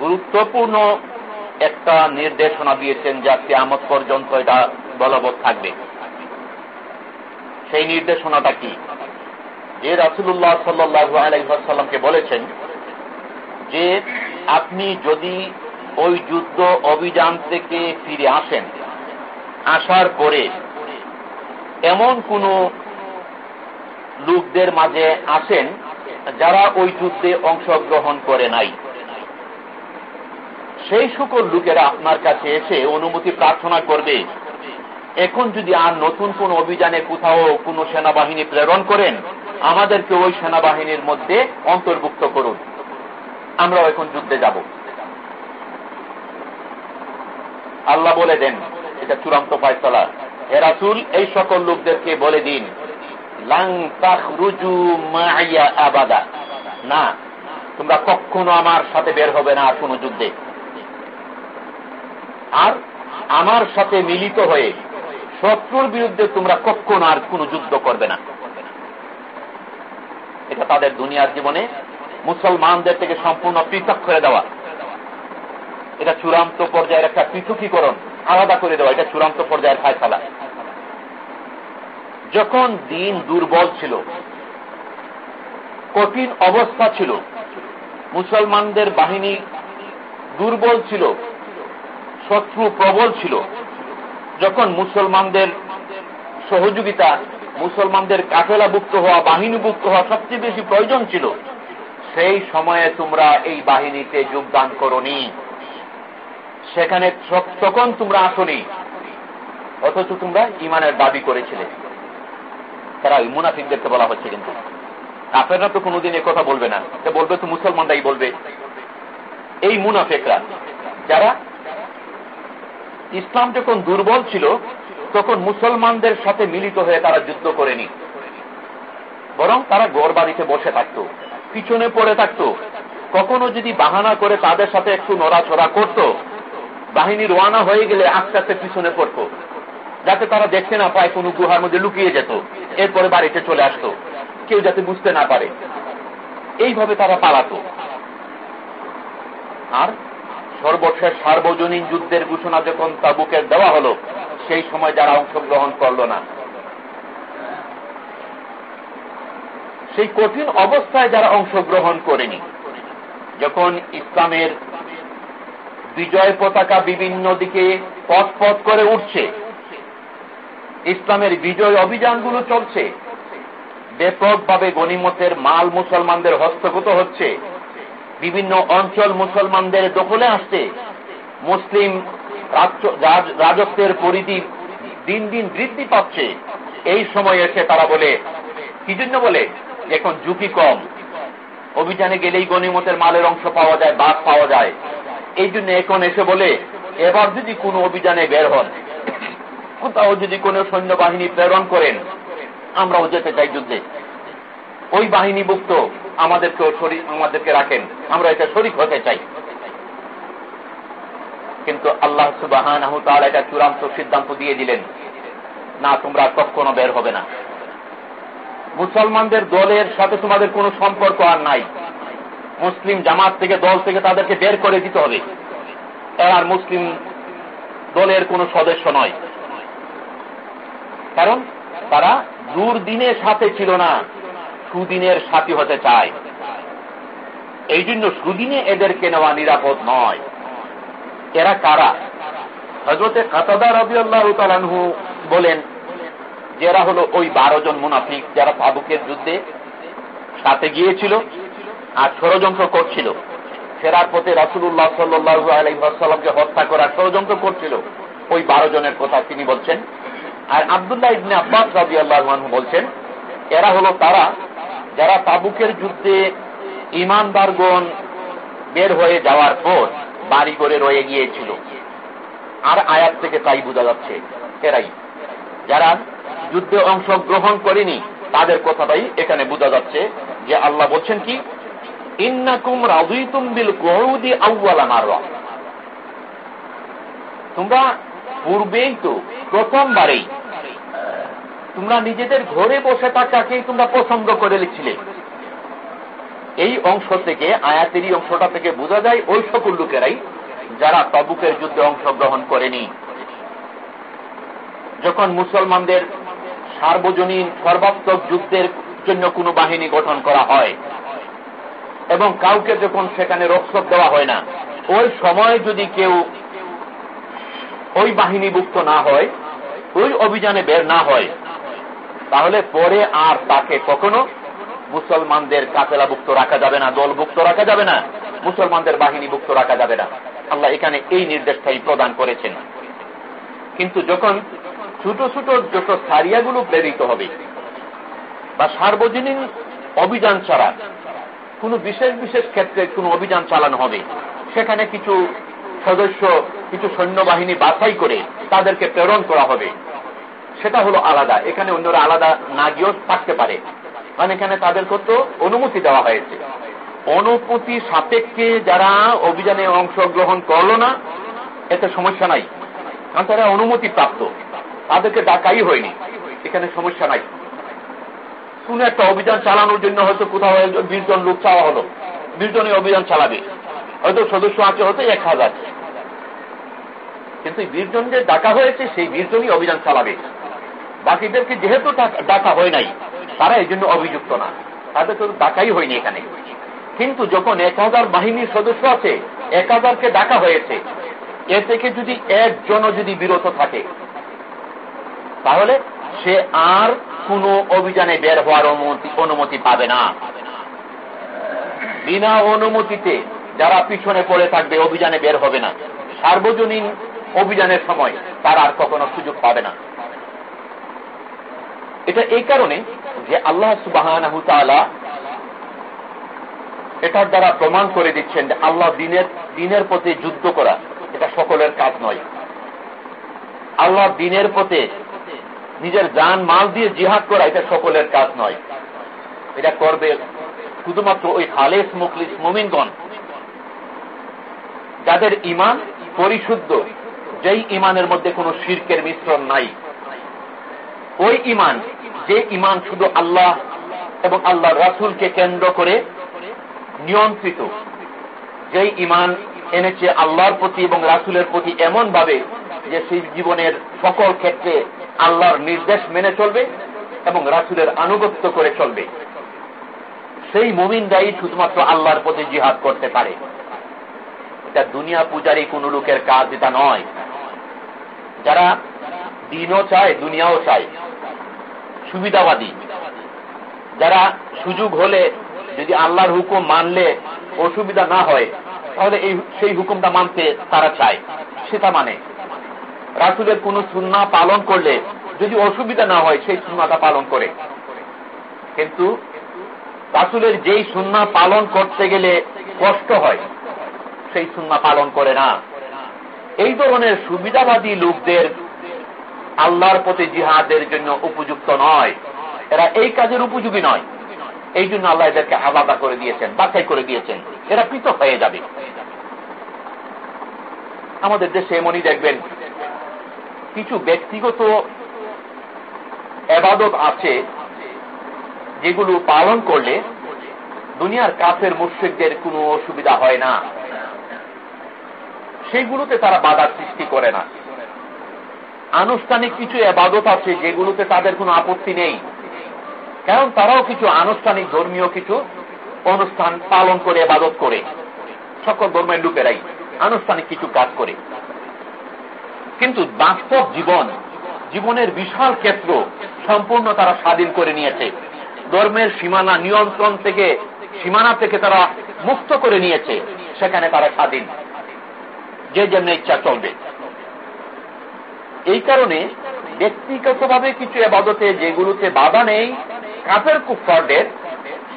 গুরুত্বপূর্ণ একটা নির্দেশনা দিয়েছেন যা কেয়ামত পর্যন্ত এটা বলবৎ থাকবে। সেই নির্দেশনাটা কি? যে রাসুল্লাহ সাল্লু আলাইসাল্লামকে বলেছেন যে আপনি যদি ওই যুদ্ধ অভিযান থেকে ফিরে আসেন, আসার পরে এমন কোন লোকদের মাঝে আসেন যারা ওই যুদ্ধে অংশগ্রহণ করে নাই। সেই সকল লোকেরা আপনার কাছে এসে অনুমতি প্রার্থনা করবে। এখন যদি আর নতুন কোন অভিযানে কোথাও কোন সেনাবাহিনী প্রেরণ করেন, আমাদেরকে ওই সেনাবাহিনীর মধ্যে অন্তর্ভুক্ত করুন। আমরাও এখন যুদ্ধে যাব। আল্লাহ বলে দেন, এটা চূড়ান্ত ফয়সলা। হেরাসুল এই সকল লোকদেরকে বলে দিন না, তোমরা কখনো আমার সাথে বের হবে না আর কোন যুদ্ধে। আর আমার সাথে মিলিত হয়ে শত্রুর বিরুদ্ধে তোমরা কখনো আর কোন যুদ্ধ করবে না। এটা তাদের দুনিয়ার জীবনে মুসলমানদের থেকে সম্পূর্ণ পৃথক করে দেওয়া। এটা চূড়ান্ত পর্যায়ের একটা পৃথকীকরণ আলাদা করে দেওয়া, এটা চূড়ান্ত পর্যায়ের ফায়সালা। যখন দিন দুর্বল ছিল, কঠিন অবস্থা ছিল, মুসলমানদের বাহিনী দুর্বল ছিল শত্রু প্রবল ছিল। যখন মুসলমানদের সহযোগিতা, মুসলমানদের কাফেলাভুক্ত হওয়া, বাহিনীভুক্ত হওয়া সবচেয়ে বেশি প্রয়োজন ছিল, সেই সময়ে তোমরা এই বাহিনীতে যোগদান করনি। সেখানে তখন তোমরা আসনি, অথচ তোমরা ইমানের দাবি করেছিলে। তারা মুনাফিকদেরকে বলা হচ্ছে কিন্তু। কাফেররা তো কোনোদিন কথা বলবে না। বলবে তো মুসলমানরাই বলবে। এই মুনাফেকরা, যারা ইসলাম যখন দুর্বল ছিল, তখন মুসলমানদের সাথে মিলিত হয়ে তারা যুদ্ধ করেনি। বরং তারা গড় বাড়িতে বসে থাকত, পিছনে পড়ে থাকত। কখনো যদি বাহানা করে তাদের সাথে একটু নড়াচড়া করত, বাহিনী রোয়ানা হয়ে গেলে আস্তে আস্তে পিছনে পড়ত, যাতে তারা দেখতে না পায় কোনো গুহার মধ্যে লুকিয়ে যেত, এরপরে বাড়িতে চলে আসতো, কেউ যাতে বুঝতে না পারে। এইভাবে তারা পালাত। আর সর্বশেষ সার্বজনীন যুদ্ধের ঘোষণা যখন তাবুকের দেওয়া হলো, সেই সময় যারা অংশগ্রহণ করল না। সেই কঠিন অবস্থায় যারা অংশগ্রহণ করেনি, যখন ইসলামের বিজয় পতাকা বিভিন্ন দিকে পথ পথ করে উঠছে, ইসলামের বিজয় অভিযানগুলো চলছে, ব্যাপকভাবে গণিমতের মাল মুসলমানদের হস্তগত হচ্ছে বিভিন্ন অঞ্চল মুসলমানদের দখলে আসছে মুসলিম রাজত্বের পরিধি দিন দিন বৃদ্ধি পাচ্ছে। এই সময় এসে তারা বলে, কি জন্য বলে? এখন ঝুঁকি কম। অভিযানে গেলেই গণিমতের মালের অংশ পাওয়া যায় বাদ পাওয়া যায়। এই জন্য এখন এসে বলে, এবার যদি কোনো অভিযানে বের হন, কোথাও যদি কোনো সৈন্যবাহিনী প্রেরণ করেন, আমরাও যেতে চাই যুদ্ধে। ওই বাহিনীভুক্ত আমাদেরকেও আমাদেরকে রাখেন। আমরা এটা শরিক হতে চাই। কিন্তু আল্লাহ সুবাহ এটা চূড়ান্ত সিদ্ধান্ত দিয়ে দিলেন। না, তোমরা কখনো বের হবে না। মুসলমানদের দলের সাথে তোমাদের কোনো সম্পর্ক আর নাই। মুসলিম জামাত থেকে, দল থেকে তাদেরকে বের করে দিতে হবে। আর মুসলিম দলের কোনো সদস্য নয়। কারণ তারা দুর্দিনের সাথে ছিল না। সুদিনের সাথী হতে চায়। এই জন্য সুদিনে এদেরকে নেওয়া নিরাপদ নয়। এরা কারা? হজরতে কাতাদা রবি আল্লাহ তালানহু বলেন যারা হলো ওই বারো জন মুনাফিক যারা তাবুকের যুদ্ধে সাথে গিয়েছিল আর ষড়যন্ত্র করছিল। ফেরার পথে রাসুল্লাহ সাল্লু আলাইসাল্লামকে হত্যা করার ষড়যন্ত্র করছিল। ওই বারো জনের কথা তিনি বলছেন। আর আবদুল্লাহ ইবনে আব্বাস রাজি আল্লাহ বলছেন, এরা হলো তারা যারা তাবুকের যুদ্ধে ইমানদারগণ বের হয়ে যাওয়ার পর বাড়ি করে রয়ে গিয়েছিল। আর আয়াত থেকে তাই বোঝা যাচ্ছে, এরাই। যারা যুদ্ধে অংশগ্রহণ করেনি, তাদের কথাটাই এখানে বোঝা যাচ্ছে যে আল্লাহ বলছেন কি? ইন্নাকুম রাজুইতুম বিল গৌদি আউ্বালা মার। তোমরা পূর্বেই তো প্রথমবারেই তোমরা নিজেদের ঘরে বসে থাকাকেই তোমরা পছন্দ করে লিখছিলে। এই অংশ থেকে, আয়াতেরই অংশটা থেকে বোঝা যায় ওই সকল লোকেরাই যারা তবুকের যুদ্ধে অংশগ্রহণ করেনি। যখন মুসলমানদের সার্বজনীন সর্বাত্মক যুদ্ধের জন্য কোনো বাহিনী গঠন করা হয়, এবং কাউকে যখন সেখানে রক্ষক দেওয়া হয় না, ওই সময় যদি কেউ ওই বাহিনীভুক্ত না হয়, ওই অভিযানে বের না হয় তাহলে পরে আর তাকে কখনো মুসলমানদের কাফেলাভুক্ত রাখা যাবে না দলভুক্ত রাখা যাবে না, মুসলমানদের বাহিনীভুক্ত রাখা যাবে না। আল্লাহ এখানে এই নির্দেশটাই প্রদান করেছেন। কিন্তু যখন ছোট ছোট যত সারিয়াগুলো প্রেরিত হবে, বা সার্বজনীন অভিযান ছাড়া কোন বিশেষ বিশেষ ক্ষেত্রে কোন অভিযান চালানো হবে, সেখানে কিছু সদস্য, কিছু সৈন্যবাহিনী বাছাই করে তাদেরকে প্রেরণ করা হবে। সেটা হলো আলাদা। এখানে অন্যরা আলাদা না গিয়েও থাকতে পারে। কারণ এখানে তাদের তো অনুমতি দেওয়া হয়েছে। অনুমতি সাপেক্ষে যারা অভিযানে অংশগ্রহণ করল না, এতে সমস্যা নাই। কারণ তারা অনুমতি প্রাপ্ত। তাদেরকে ডাকাই হয়নি। এখানে সমস্যা নাই। শুনে একটা অভিযান চালানোর জন্য হয়তো কোথাও বিশ জন লোক চাওয়া হলো। বিশ জনই অভিযান চালাবে। হয়তো সদস্য আছে, হয়তো এক হাজার। কিন্তু বিশ জন যে ডাকা হয়েছে, সেই বিশ জনই অভিযান চালাবে। বাকিদেরকে যেহেতু ডাকা হয় নাই, তারা এই জন্য অভিযুক্ত না। তাদের তো ডাকাই হয়নি এখানে। কিন্তু যখন এক হাজার বাহিনীর সদস্য আছে, এক হাজারকে ডাকা হয়েছে, এ থেকে যদি একজনও যদি বিরত থাকে, তাহলে সে আর কোন অভিযানে বের হওয়ার অনুমতি পাবে না। বিনা অনুমতিতে যারা পিছনে পড়ে থাকবে, অভিযানে বের হবে না। সার্বজনীন অভিযানের সময় তারা আর কখনো সুযোগ পাবে না। এটা এই কারণে যে আল্লাহ সুবাহ এটার দ্বারা প্রমাণ করে দিচ্ছেন যে আল্লাহ দিনের দিনের পথে যুদ্ধ করা, এটা সকলের কাজ নয়। আল্লাহ দিনের পথে নিজের যান মাল দিয়ে জিহাদ করা, এটা সকলের কাজ নয়। এটা করবে শুধুমাত্র ওই খালেস মুখলিস মুমিনগণ। যাদের ইমান পরিশুদ্ধ, যেই ইমানের মধ্যে কোনো শির্কের মিশ্রণ নাই। ওই ইমান যে ইমান শুধু আল্লাহ এবং আল্লাহ রাসুলকে কেন্দ্র করে নিয়ন্ত্রিত, যেই ইমান এনেছে আল্লাহর প্রতি এবং রাসুলের প্রতি এমন ভাবে যে সেই জীবনের সকল ক্ষেত্রে আল্লাহর নির্দেশ মেনে চলবে এবং রাসুলের আনুগত্য করে চলবে। সেই মুমিনরাই শুধুমাত্র আল্লাহর প্রতি জিহাদ করতে পারে। এটা দুনিয়া পূজারই কোন লোকের কাজ, এটা নয়। যারা দিনও চায়, দুনিয়াও চায়। সুবিধাবাদী। যারা সুযোগ হলে যদি আল্লাহর হুকুম মানলে অসুবিধা না হয়, তাহলে এই সেই হুকুমটা মানতে তারা চায়। সেটা মানে। রাসুলের কোন সুন্না পালন করলে যদি অসুবিধা না হয়, সেই সুন্নাটা পালন করে। কিন্তু রাসুলের যেই সুন্না পালন করতে গেলে কষ্ট হয়, সেই সুন্না পালন করে না। এই ধরনের সুবিধাবাদী লোকদের আল্লাহর প্রতি জিহাদের জন্য উপযুক্ত নয়। এরা এই কাজের উপযোগী নয়। এই জন্য আল্লাহ এদেরকে আলাদা করে দিয়েছেন, বাছাই করে দিয়েছেন। এরা পৃথক হয়ে যাবে। আমাদের দেশে এমনই দেখবেন, কিছু ব্যক্তিগত এবাদত আছে যেগুলো পালন করলে দুনিয়ার কাফের মুশ্রিকদের কোনো অসুবিধা হয় না। সেইগুলোতে তারা বাধার সৃষ্টি করে না। আনুষ্ঠানিক কিছু এবাদত আছে যেগুলোতে তাদের কোনো আপত্তি নেই। কারণ তারাও কিছু আনুষ্ঠানিক ধর্মীয় কিছু অনুষ্ঠান পালন করে এবাদত করে। সকল ধর্মের লোকেরাই আনুষ্ঠানিক কিছু কাজ করে। কিন্তু বাস্তব জীবন, জীবনের বিশাল ক্ষেত্র সম্পূর্ণ তারা স্বাধীন করে নিয়েছে। ধর্মের সীমানা নিয়ন্ত্রণ থেকে, সীমানা থেকে তারা মুক্ত করে নিয়েছে। সেখানে তারা স্বাধীন। যে যেমন ইচ্ছা চলবে। এই কারণে ব্যক্তিগতভাবে কিছু এবাদতে যেগুলোতে বাধা নেই কাপের কুফারদের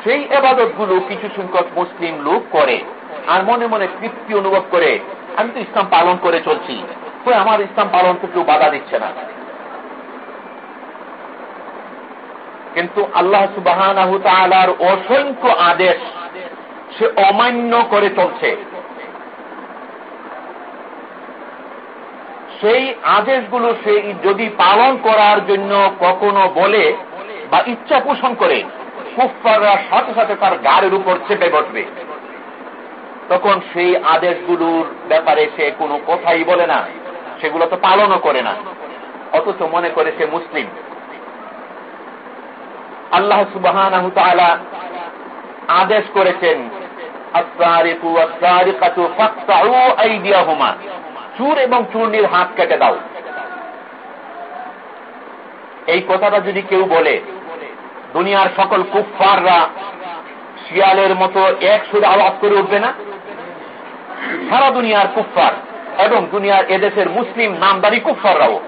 সেই এবাদতগুলো কিছু সংখ্যক মুসলিম লোক করে আর মনে মনে তৃপ্তি অনুভব করে, আমি তো ইসলাম পালন করে চলছি তো আমার ইসলাম পালন কেউ বাধা দিচ্ছে না। কিন্তু আল্লাহ সুবাহ অসংখ্য আদেশ সে অমান্য করে চলছে। সেই আদেশগুলো সে যদি পালন করার জন্য কখনো বলে বা ইচ্ছা পোষণ করে কুফাররা সাথে সাথে তার গাড়ির উপর চেপে বসবে। তখন সেই আদেশগুলোর ব্যাপারে সে কোনো কথাই বলে না। সেগুলো তো পালনও করে না। অথচ মনে করে সে মুসলিম। আল্লাহ সুবাহ আদেশ করেছেন চুর এবং চূর্ণির হাত কেটে দাও। এই কথাটা যদি কেউ বলে, দুনিয়ার সকল কুফাররা শিয়ালের মতো এক সুরে আওয়াজ করে উঠবে না? সারা দুনিয়ার কুফার এবং দুনিয়ার এদেশের মুসলিম নামদারি কুফাররাও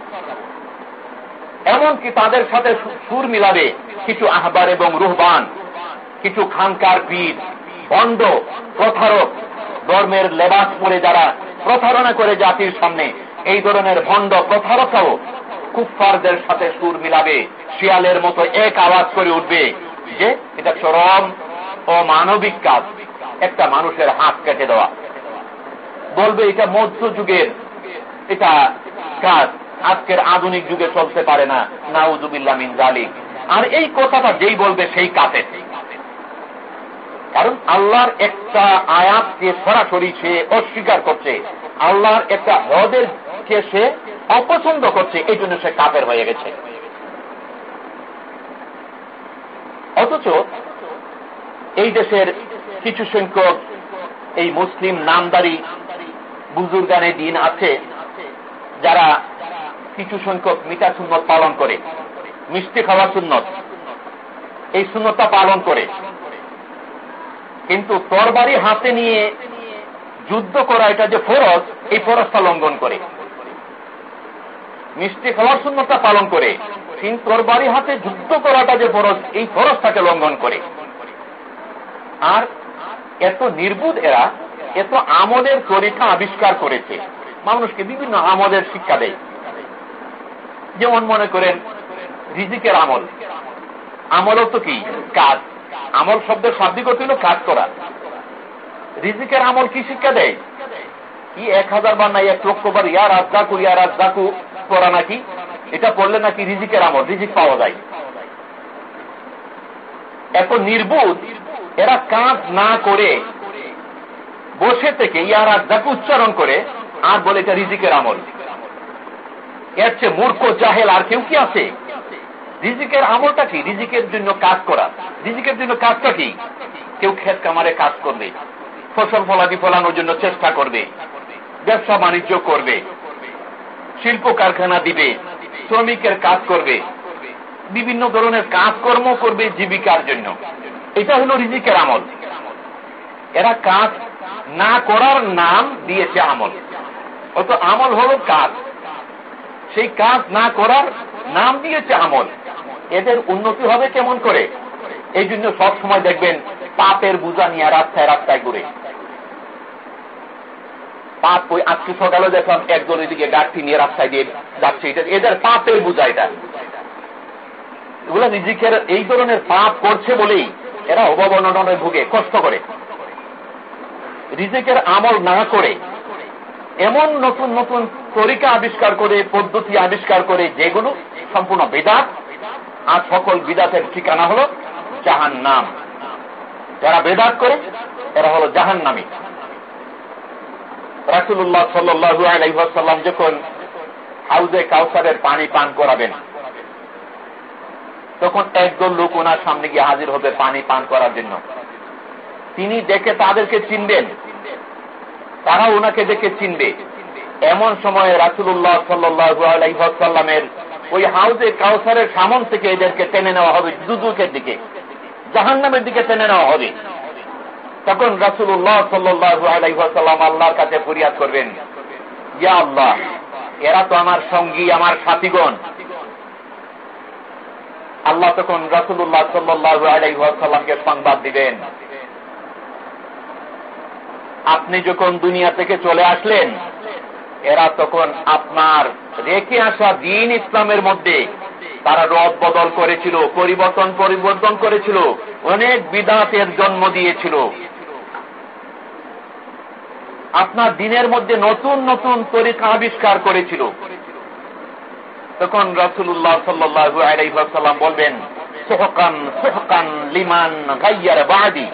এমনকি তাদের সাথে সুর মিলাবে কিছু আহবার এবং রুহবান, কিছু খানকার পীর, বন্ড প্রথারক ধর্মের লেবাস পরে যারা প্রতারণা করে জাতির সামনে, এই ধরনের ভণ্ড প্রথারকাও কুফারদের সাথে সুর মিলাবে, শিয়ালের মতো এক আওয়াজ করে উঠবে যে এটা চরম ও মানবিক কাজ, একটা মানুষের হাত কেটে দেওয়া। বলবে এটা মধ্যযুগের এটা কাজ, আজকের আধুনিক যুগে চলতে পারে না নাউজুবিল্লা মিন জালিক আর এই কথাটা যেই বলবে সেই কাতে কারণ আল্লাহর একটা আয়াতকে সরাসরি সে অস্বীকার করছে, আল্লাহর একটা হদের কে সে অপছন্দ করছে, এই জন্য সে কাপের হয়ে গেছে। অথচ এই দেশের কিছু সংখ্যক এই মুসলিম নামদারি বুজুর্গানে দিন আছে, যারা কিছু সংখ্যক মিটা সুন্নত পালন করে, মিষ্টি খাওয়া সুন্নত, এই সুন্নতটা পালন করে। কিন্তু তরবারি হাতে নিয়ে যুদ্ধ করা এটা যে ফরজ, এই ফরজটা লঙ্ঘন করে। মিষ্টি খাওয়ার শূন্যতা পালন করে। কিন্তু তরবারি হাতে যুদ্ধ করাটা যে ফরজ, এই ফরজটাকে লঙ্ঘন করে। আর এত নির্বুধ এরা, এত আমলের তরিকা আবিষ্কার করেছে। মানুষকে বিভিন্ন আমলের শিক্ষা দেয়। যেমন মনে করেন, রিজিকের আমল। আমলও তো কি? কাজ। আমল শব্দের শাব্দিক অর্থ হল কাজ করা। রিজিকের আমল কি শিক্ষা দেয়? কি এক হাজার বার নাই এক লক্ষ বার ইয়ার আজাকু ইয়ার আজাকু করা নাকি? এটা পড়লে নাকি রিজিকের আমল, রিজিক পাওয়া যায়। এত নির্বোধ, এরা কাজ না করে, বসে থেকে ইয়ার আজ আজাকু উচ্চারণ করে, আর বলে এটা রিজিকের আমল। এর চেয়ে মূর্খ, জাহেল আর কেউ কি আছে? রিজিকের আমলটা কি? রিজিকের জন্য কাজ করা। রিজিকের জন্য কাজটা কি? কেউ ক্ষেত কামারে কাজ করবে, ফসল ফলাদি ফলানোর জন্য চেষ্টা করবে, ব্যবসা বাণিজ্য করবে, শিল্প কারখানা দিবে, শ্রমিকের কাজ করবে, বিভিন্ন ধরনের কাজকর্ম করবে জীবিকার জন্য। এটা হলো রিজিকের আমল। এরা কাজ না করার নাম দিয়েছে আমল। অত আমল হলো কাজ। সেই কাজ না করার নাম দিয়েছে আমল। এদের উন্নতি হবে কেমন করে? এই জন্য সব সময় দেখবেন পাপের বোঝা নিয়ে রাস্তায় রাস্তায় ঘুরে। পাপ ওই আজকে সকালে দেখলাম একজন এদিকে গাড়ি নিয়ে রাস্তায় দিয়ে যাচ্ছে। এটা এদের পাপের বোঝা এটা। এগুলো নিজেকে এই ধরনের পাপ করছে বলেই এরা অনটনে ভুগে, কষ্ট করে। রিজিকের আমল না করে এমন নতুন নতুন তরিকা আবিষ্কার করে, পদ্ধতি আবিষ্কার করে, যেগুলো সম্পূর্ণ বেদাত, আর সকল বিদাতের ঠিকানা হল জাহান নাম যারা বেদাত করে, এরা হল জাহান নামী রাসুল্লাহ সাল্লু যখন হাউজে কাউসারের পানি পান করাবেন, তখন একদল লোক ওনার সামনে গিয়ে হাজির হবে পানি পান করার জন্য। তিনি দেখে তাদেরকে চিনবেন। তারা ওনাকে দেখে চিনবে। এমন সময় রাসুল্লাহ সাল্লু আলাইসাল্লামের ওই হাউজে কাউসারের সামন থেকে এদেরকে টেনে নেওয়া হবে, দুদুকের দিকে। জাহান নামের দিকে টেনে নেওয়া হবে। তখন রাসুল্লাহ সাল্লু আল্লাহর কাছে ফরিয়াদ করবেন, ইয়া আল্লাহ, এরা তো আমার সঙ্গী, আমার সাথীগণ। আল্লাহ তখন রাসুল্লাহ সাল্লু আলাইসাল্লামকে সংবাদ দিবেন। আপনি যখন দুনিয়া থেকে চলে আসলেন, এরা তখন আপনার রেখে আসা দিন ইসলামের মধ্যে তারা রদ বদল করেছিল, পরিবর্তন পরিবর্তন করেছিল, অনেক বিদাতের জন্ম দিয়েছিল। আপনার দিনের মধ্যে নতুন নতুন তরিকা আবিষ্কার করেছিল। তখন রসুল্লাহ সাল্লু আলাইসাল্লাম বলবেন, সোহকান সোহকান লিমান গাইয়ার বাদি।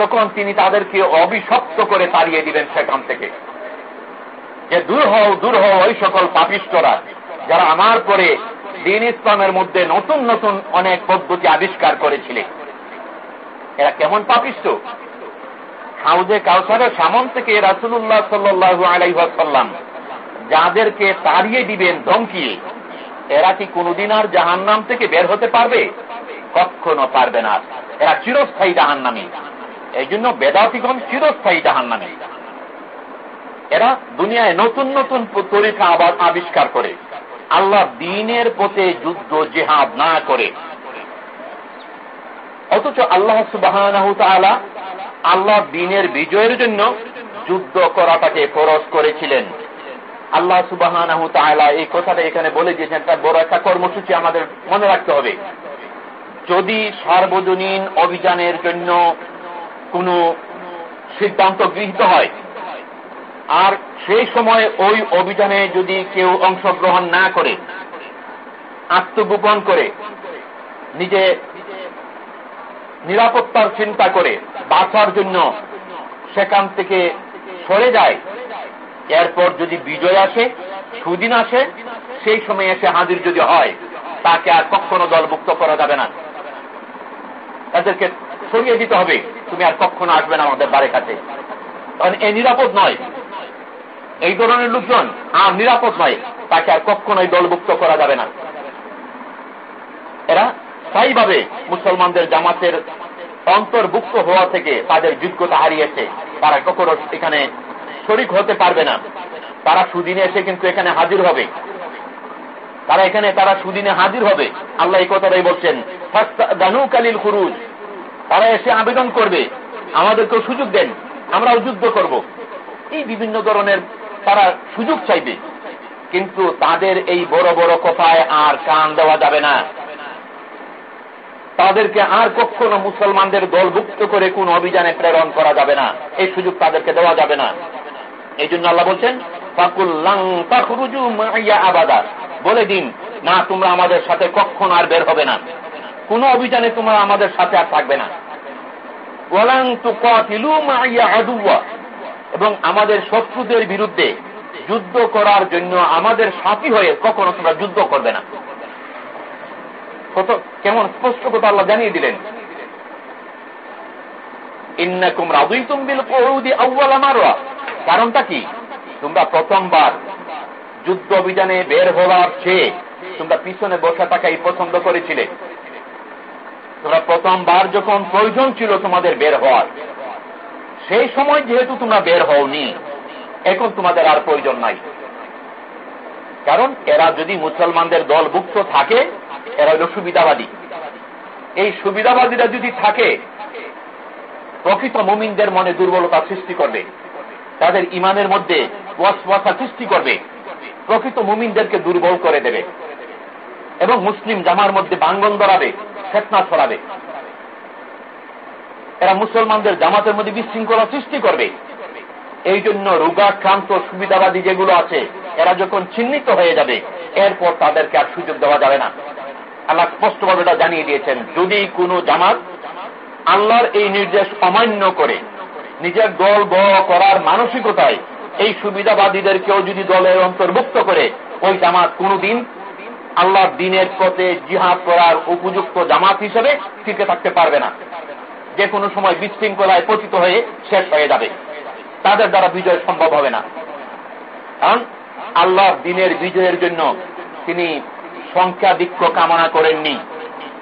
তখন তিনি তাদেরকে অভিশপ্ত করে তাড়িয়ে দিবেন সেখান থেকে। যে দূর হও দূর হও ওই সকল পাপিষ্টরা, যারা আমার পরে দিন ইসলামের মধ্যে নতুন নতুন অনেক পদ্ধতি আবিষ্কার করেছিলেন। এরা কেমন পাপিষ্ট? হাউজে কাউসারের সামন থেকে রাসুল্লাহ সাল্লু আলাইসাল্লাম যাদেরকে তাড়িয়ে দিবেন ধমকিয়ে এরা কি কোনদিন আর জাহান্নাম থেকে বের হতে পারবে? কখনো পারবে না। এরা চিরস্থায়ী জাহান নামী এই জন্য বেদাতিগণ চিরস্থায়ী জাহান নামে এরা দুনিয়ায় নতুন নতুন তরিকা আবার আবিষ্কার করে। আল্লাহ দিনের পথে যুদ্ধ, জেহাদ না করে। অথচ আল্লাহ সুবাহ আল্লাহ দিনের বিজয়ের জন্য যুদ্ধ করাটাকে ফরজ করেছিলেন। আল্লাহ সুবাহ এই কথাটা এখানে বলে দিয়েছেন একটা বড় একটা কর্মসূচি আমাদের মনে রাখতে হবে। যদি সার্বজনীন অভিযানের জন্য কোন সিদ্ধান্ত গৃহীত হয়। আর সেই সময় ওই অভিযানে যদি কেউ অংশগ্রহণ না করে, আত্মগোপন করে, নিজে নিরাপত্তার চিন্তা করে বাঁচার জন্য সেখান থেকে সরে যায়, এরপর যদি বিজয় আসে, সুদিন আসে, সেই সময় এসে হাজির যদি হয়, তাকে আর কখনো দলভুক্ত করা যাবে না। তাদেরকে সরিয়ে দিতে হবে। তুমি আর কখনো আসবে না আমাদের বাড়ির কাছে। কারণ এ নিরাপদ নয়। এই ধরনের লোকজন আর নিরাপদ নয়। তাকে আর কখনোই দলভুক্ত করা যাবে না। এরা স্থায়ীভাবে মুসলমানদের জামাতের অন্তর্ভুক্ত হওয়া থেকে তাদের যোগ্যতা হারিয়েছে। তারা কখনো এখানে শরিক হতে পারবে না। তারা সুদিনে এসে কিন্তু এখানে হাজির হবে। তারা এখানে, তারা সুদিনে হাজির হবে। আল্লাহ এই কথাটাই বলছেন দানু কালিল খুরুজ। তারা এসে আবেদন করবে। আমাদেরকেও সুযোগ দেন, আমরাও যুদ্ধ করব। এই বিভিন্ন ধরনের তারা সুযোগ চাইবে। কিন্তু তাদের এই বড় বড় কথায় আর কান দেওয়া যাবে না। তাদেরকে আর কখনো মুসলমানদের দলভুক্ত করে কোন অভিযানে প্রেরণ করা যাবে না। এই সুযোগ তাদেরকে দেওয়া যাবে না। এই জন্য আল্লাহ বলছেন বলে দিন, না, তোমরা আমাদের সাথে কখন আর বের হবে না। কোন অভিযানে তোমরা আমাদের সাথে আর থাকবে না। এবং আমাদের শত্রুদের বিরুদ্ধে যুদ্ধ করার জন্য আমাদের সাথী হয়ে কখনো তোমরা যুদ্ধ করবে না। কত, কেমন স্পষ্ট কথা আল্লাহ জানিয়ে দিলেন। কারণটা কি? তোমরা প্রথমবার যুদ্ধ অভিযানে বের হওয়ার চেয়ে তোমরা পিছনে বসে থাকাই পছন্দ করেছিলে। তোমরা প্রথমবার যখন প্রয়োজন ছিল তোমাদের বের হওয়ার, সেই সময় যেহেতু তোমরা বের হওনি, এখন তোমাদের আর প্রয়োজন নাই। কারণ এরা যদি মুসলমানদের দলভুক্ত থাকে, এরা হল সুবিধাবাদী। এই সুবিধাবাদীরা যদি থাকে, প্রকৃত মুমিনদের মনে দুর্বলতা সৃষ্টি করবে। তাদের ইমানের মধ্যে ওয়াসওয়াসা সৃষ্টি করবে। প্রকৃত মুমিনদেরকে দুর্বল করে দেবে। এবং মুসলিম জামার মধ্যে বাঙ্গন ধরাবে, ফেতনা ছড়াবে। এরা মুসলমানদের জামাতের মধ্যে বিশৃঙ্খলা সৃষ্টি করবে। এই জন্য রোগাক্রান্ত, সুবিধাবাদী যেগুলো আছে, এরা যখন চিহ্নিত হয়ে যাবে, এরপর তাদেরকে আর সুযোগ দেওয়া যাবে না। আল্লাহ স্পষ্টভাবে এটা জানিয়ে দিয়েছেন, যদি কোনো জামাত আল্লাহর এই নির্দেশ অমান্য করে, নিজের দল বড় করার মানসিকতায় এই সুবিধাবাদীদেরকেও যদি দলের অন্তর্ভুক্ত করে, ওই জামাত কোনদিন আল্লাহর দিনের পথে জিহাদ করার উপযুক্ত জামাত হিসেবে টিকে থাকতে পারবে না। যে কোনো সময় বিশৃঙ্খলায় পতিত হয়ে শেষ হয়ে যাবে। তাদের দ্বারা বিজয় সম্ভব হবে না। কারণ আল্লাহ দিনের বিজয়ের জন্য তিনি সংখ্যাধিক্য কামনা করেননি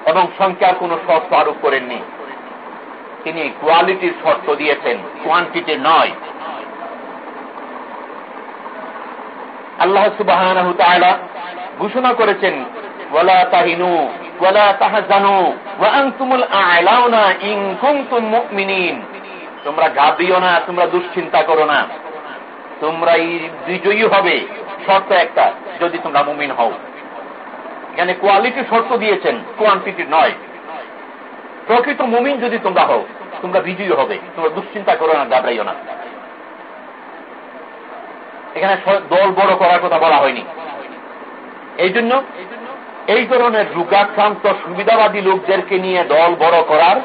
এবং সংখ্যার কোন শর্ত আরোপ করেননি। তিনি কোয়ালিটির শর্ত দিয়েছেন, কোয়ান্টিটি নয়। আল্লাহ সুবাহ ঘোষণা করেছেন তোমরা গাবিও না, তোমরা দুশ্চিন্তা করো না। তোমরা এই বিজয়ী হবে, শর্ত একটা, যদি তোমরা মুমিন হও। এখানে কোয়ালিটি শর্ত দিয়েছেন কোয়ান্টিটি নয়। প্রকৃত মুমিন যদি তোমরা হও, তোমরা বিজয়ী হবে, তোমরা দুশ্চিন্তা করো না গাবড়াইও না। এখানে দল বড় করার কথা বলা হয়নি। এই জন্য এই ধরনের রোগাক্রান্ত সুবিধাবাদী লোকদেরকে নিয়ে দল বড় করার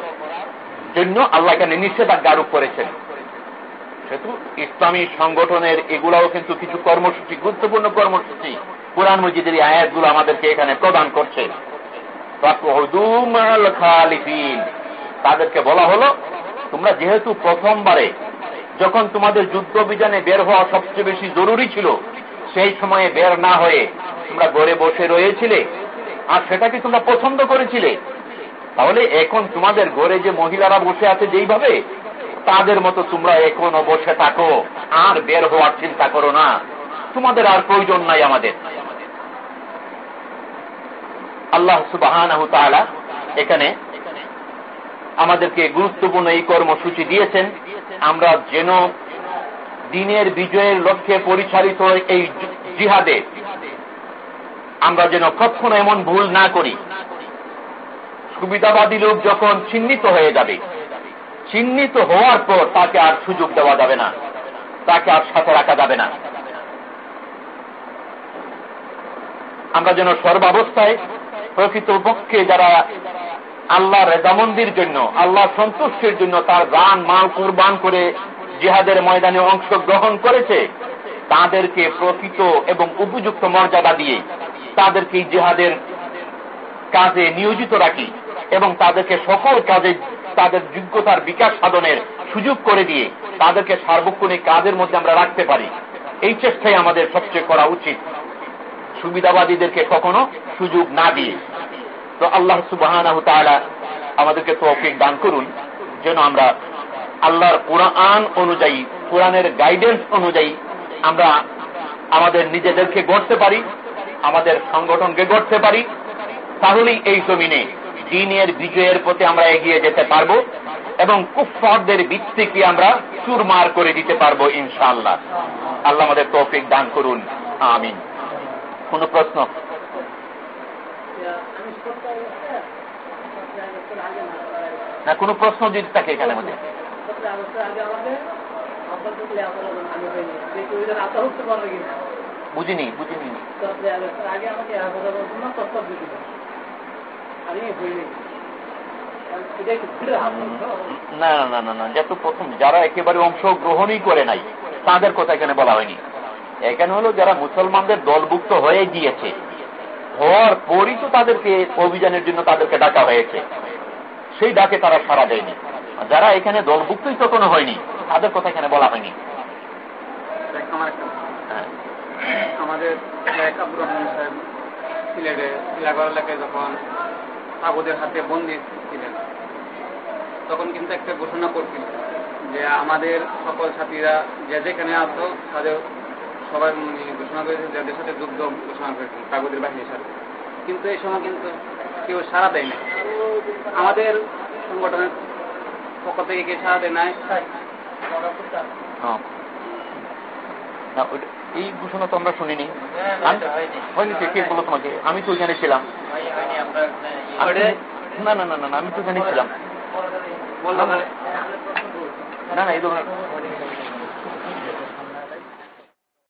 জন্য আল্লাহ এখানে নিষেধাজ্ঞা আরোপ করেছেন। সেহেতু ইসলামী সংগঠনের এগুলাও কিন্তু কিছু কর্মসূচি, গুরুত্বপূর্ণ কর্মসূচি। কোরআন মজিদের আয়াতগুলো আমাদেরকে এখানে প্রদান করছে। তাদেরকে বলা হলো, তোমরা যেহেতু প্রথমবারে যখন তোমাদের যুদ্ধ অভিযানে বের হওয়া সবচেয়ে বেশি জরুরি ছিল, সেই সময়ে বের না হয়ে তোমরা গড়ে বসে রয়েছিলে, আর সেটাকে তোমরা পছন্দ করেছিলে? তাহলে এখন তোমাদের ঘরে যে মহিলারা বসে আছে যেইভাবে, তাদের মতো তোমরা এখনও বসে থাকো, আর বের হওয়ার চিন্তা করো না। তোমাদের আর প্রয়োজন নাই আমাদের। আল্লাহ সুবাহ এখানে আমাদেরকে গুরুত্বপূর্ণ এই কর্মসূচি দিয়েছেন। আমরা যেন দিনের বিজয়ের লক্ষ্যে পরিচালিত এই জিহাদে আমরা যেন কখনো এমন ভুল না করি। সুবিধাবাদী লোক যখন চিহ্নিত হয়ে যাবে, চিহ্নিত হওয়ার পর তাকে আর সুযোগ দেওয়া যাবে না। তাকে আর সাথে রাখা যাবে না। আমরা যেন সর্বাবস্থায় প্রকৃতপক্ষে যারা আল্লাহ রেজামন্দির জন্য আল্লাহ সন্তুষ্টির জন্য তার গান মাল, কোরবান করে জিহাদের ময়দানে অংশগ্রহণ করেছে, তাদেরকে প্রকৃত এবং উপযুক্ত মর্যাদা দিয়ে তাদেরকে জিহাদের কাজে নিয়োজিত রাখি এবং তাদেরকে সকল কাজে তাদের যোগ্যতার বিকাশ সাধনের সুযোগ করে দিয়ে তাদেরকে সার্বক্ষণিক কাজের মধ্যে আমরা রাখতে পারি। এই চেষ্টাই আমাদের সবচেয়ে করা উচিত। সুবিধাবাদীদেরকে কখনো সুযোগ না দিয়ে। তো আল্লাহ সুবাহ আমাদেরকে তৌফিক দান করুন, যেন আমরা আল্লাহর কোরআন অনুযায়ী, কোরআনের গাইডেন্স অনুযায়ী আমরা আমাদের নিজেদেরকে গড়তে পারি। আমাদের সংগঠনকে গড়তে পারি, তাহলেই এই জমিনে দিনের বিজয়ের প্রতি আমরা এগিয়ে যেতে পারব এবং কুফফারদের ভিত্তিকে আমরা চুরমার করে দিতে পারব ইনশাআল্লাহ। আল্লাহ আমাদের তৌফিক দান করুন। আমিন। কোন প্রশ্ন? না, কোনো প্রশ্ন যদি থাকে এখানে মধ্যে বুঝিনি বুঝিনি। না না। না না যত প্রথম যারা একেবারে অংশগ্রহণই করে নাই তাদের কথা এখানে বলা হয়নি। এখানে হলো যারা মুসলমানদের দলভুক্ত হয়ে গিয়েছে হওয়ার পরই তো তাদেরকে অভিযানের জন্য তাদেরকে ডাকা হয়েছে। সেই ডাকে তারা সারা দেয়নি। যারা এখানে দলভুক্তই তো কোনো হয়নি তাদের কথা এখানে বলা হয়নি। হ্যাঁ। আমাদের আব্দুর রহমান সাহেব সিলেটে এলাকার এলাকায় যখন কাগজের হাতে বন্দি ছিলেন, তখন কিন্তু একটা ঘোষণা করছিল যে আমাদের সকল সাথীরা যে যেখানে আসতো তাদের সবাই ঘোষণা করেছে যাদের সাথে যুদ্ধ ঘোষণা করেছেন কাগজের বাহিনীর সাথে। কিন্তু এই সময় কিন্তু কেউ সাড়া দেয় না আমাদের সংগঠনের পক্ষ থেকে কে সাড়া দেয় নাই? এই ঘোষণা তো আমরা শুনিনি। হয়নি। কে বলো তোমাকে? আমি তো ওইখানে ছিলাম। না না না না আমি তো ওখানে ছিলাম। না না এই ধরনের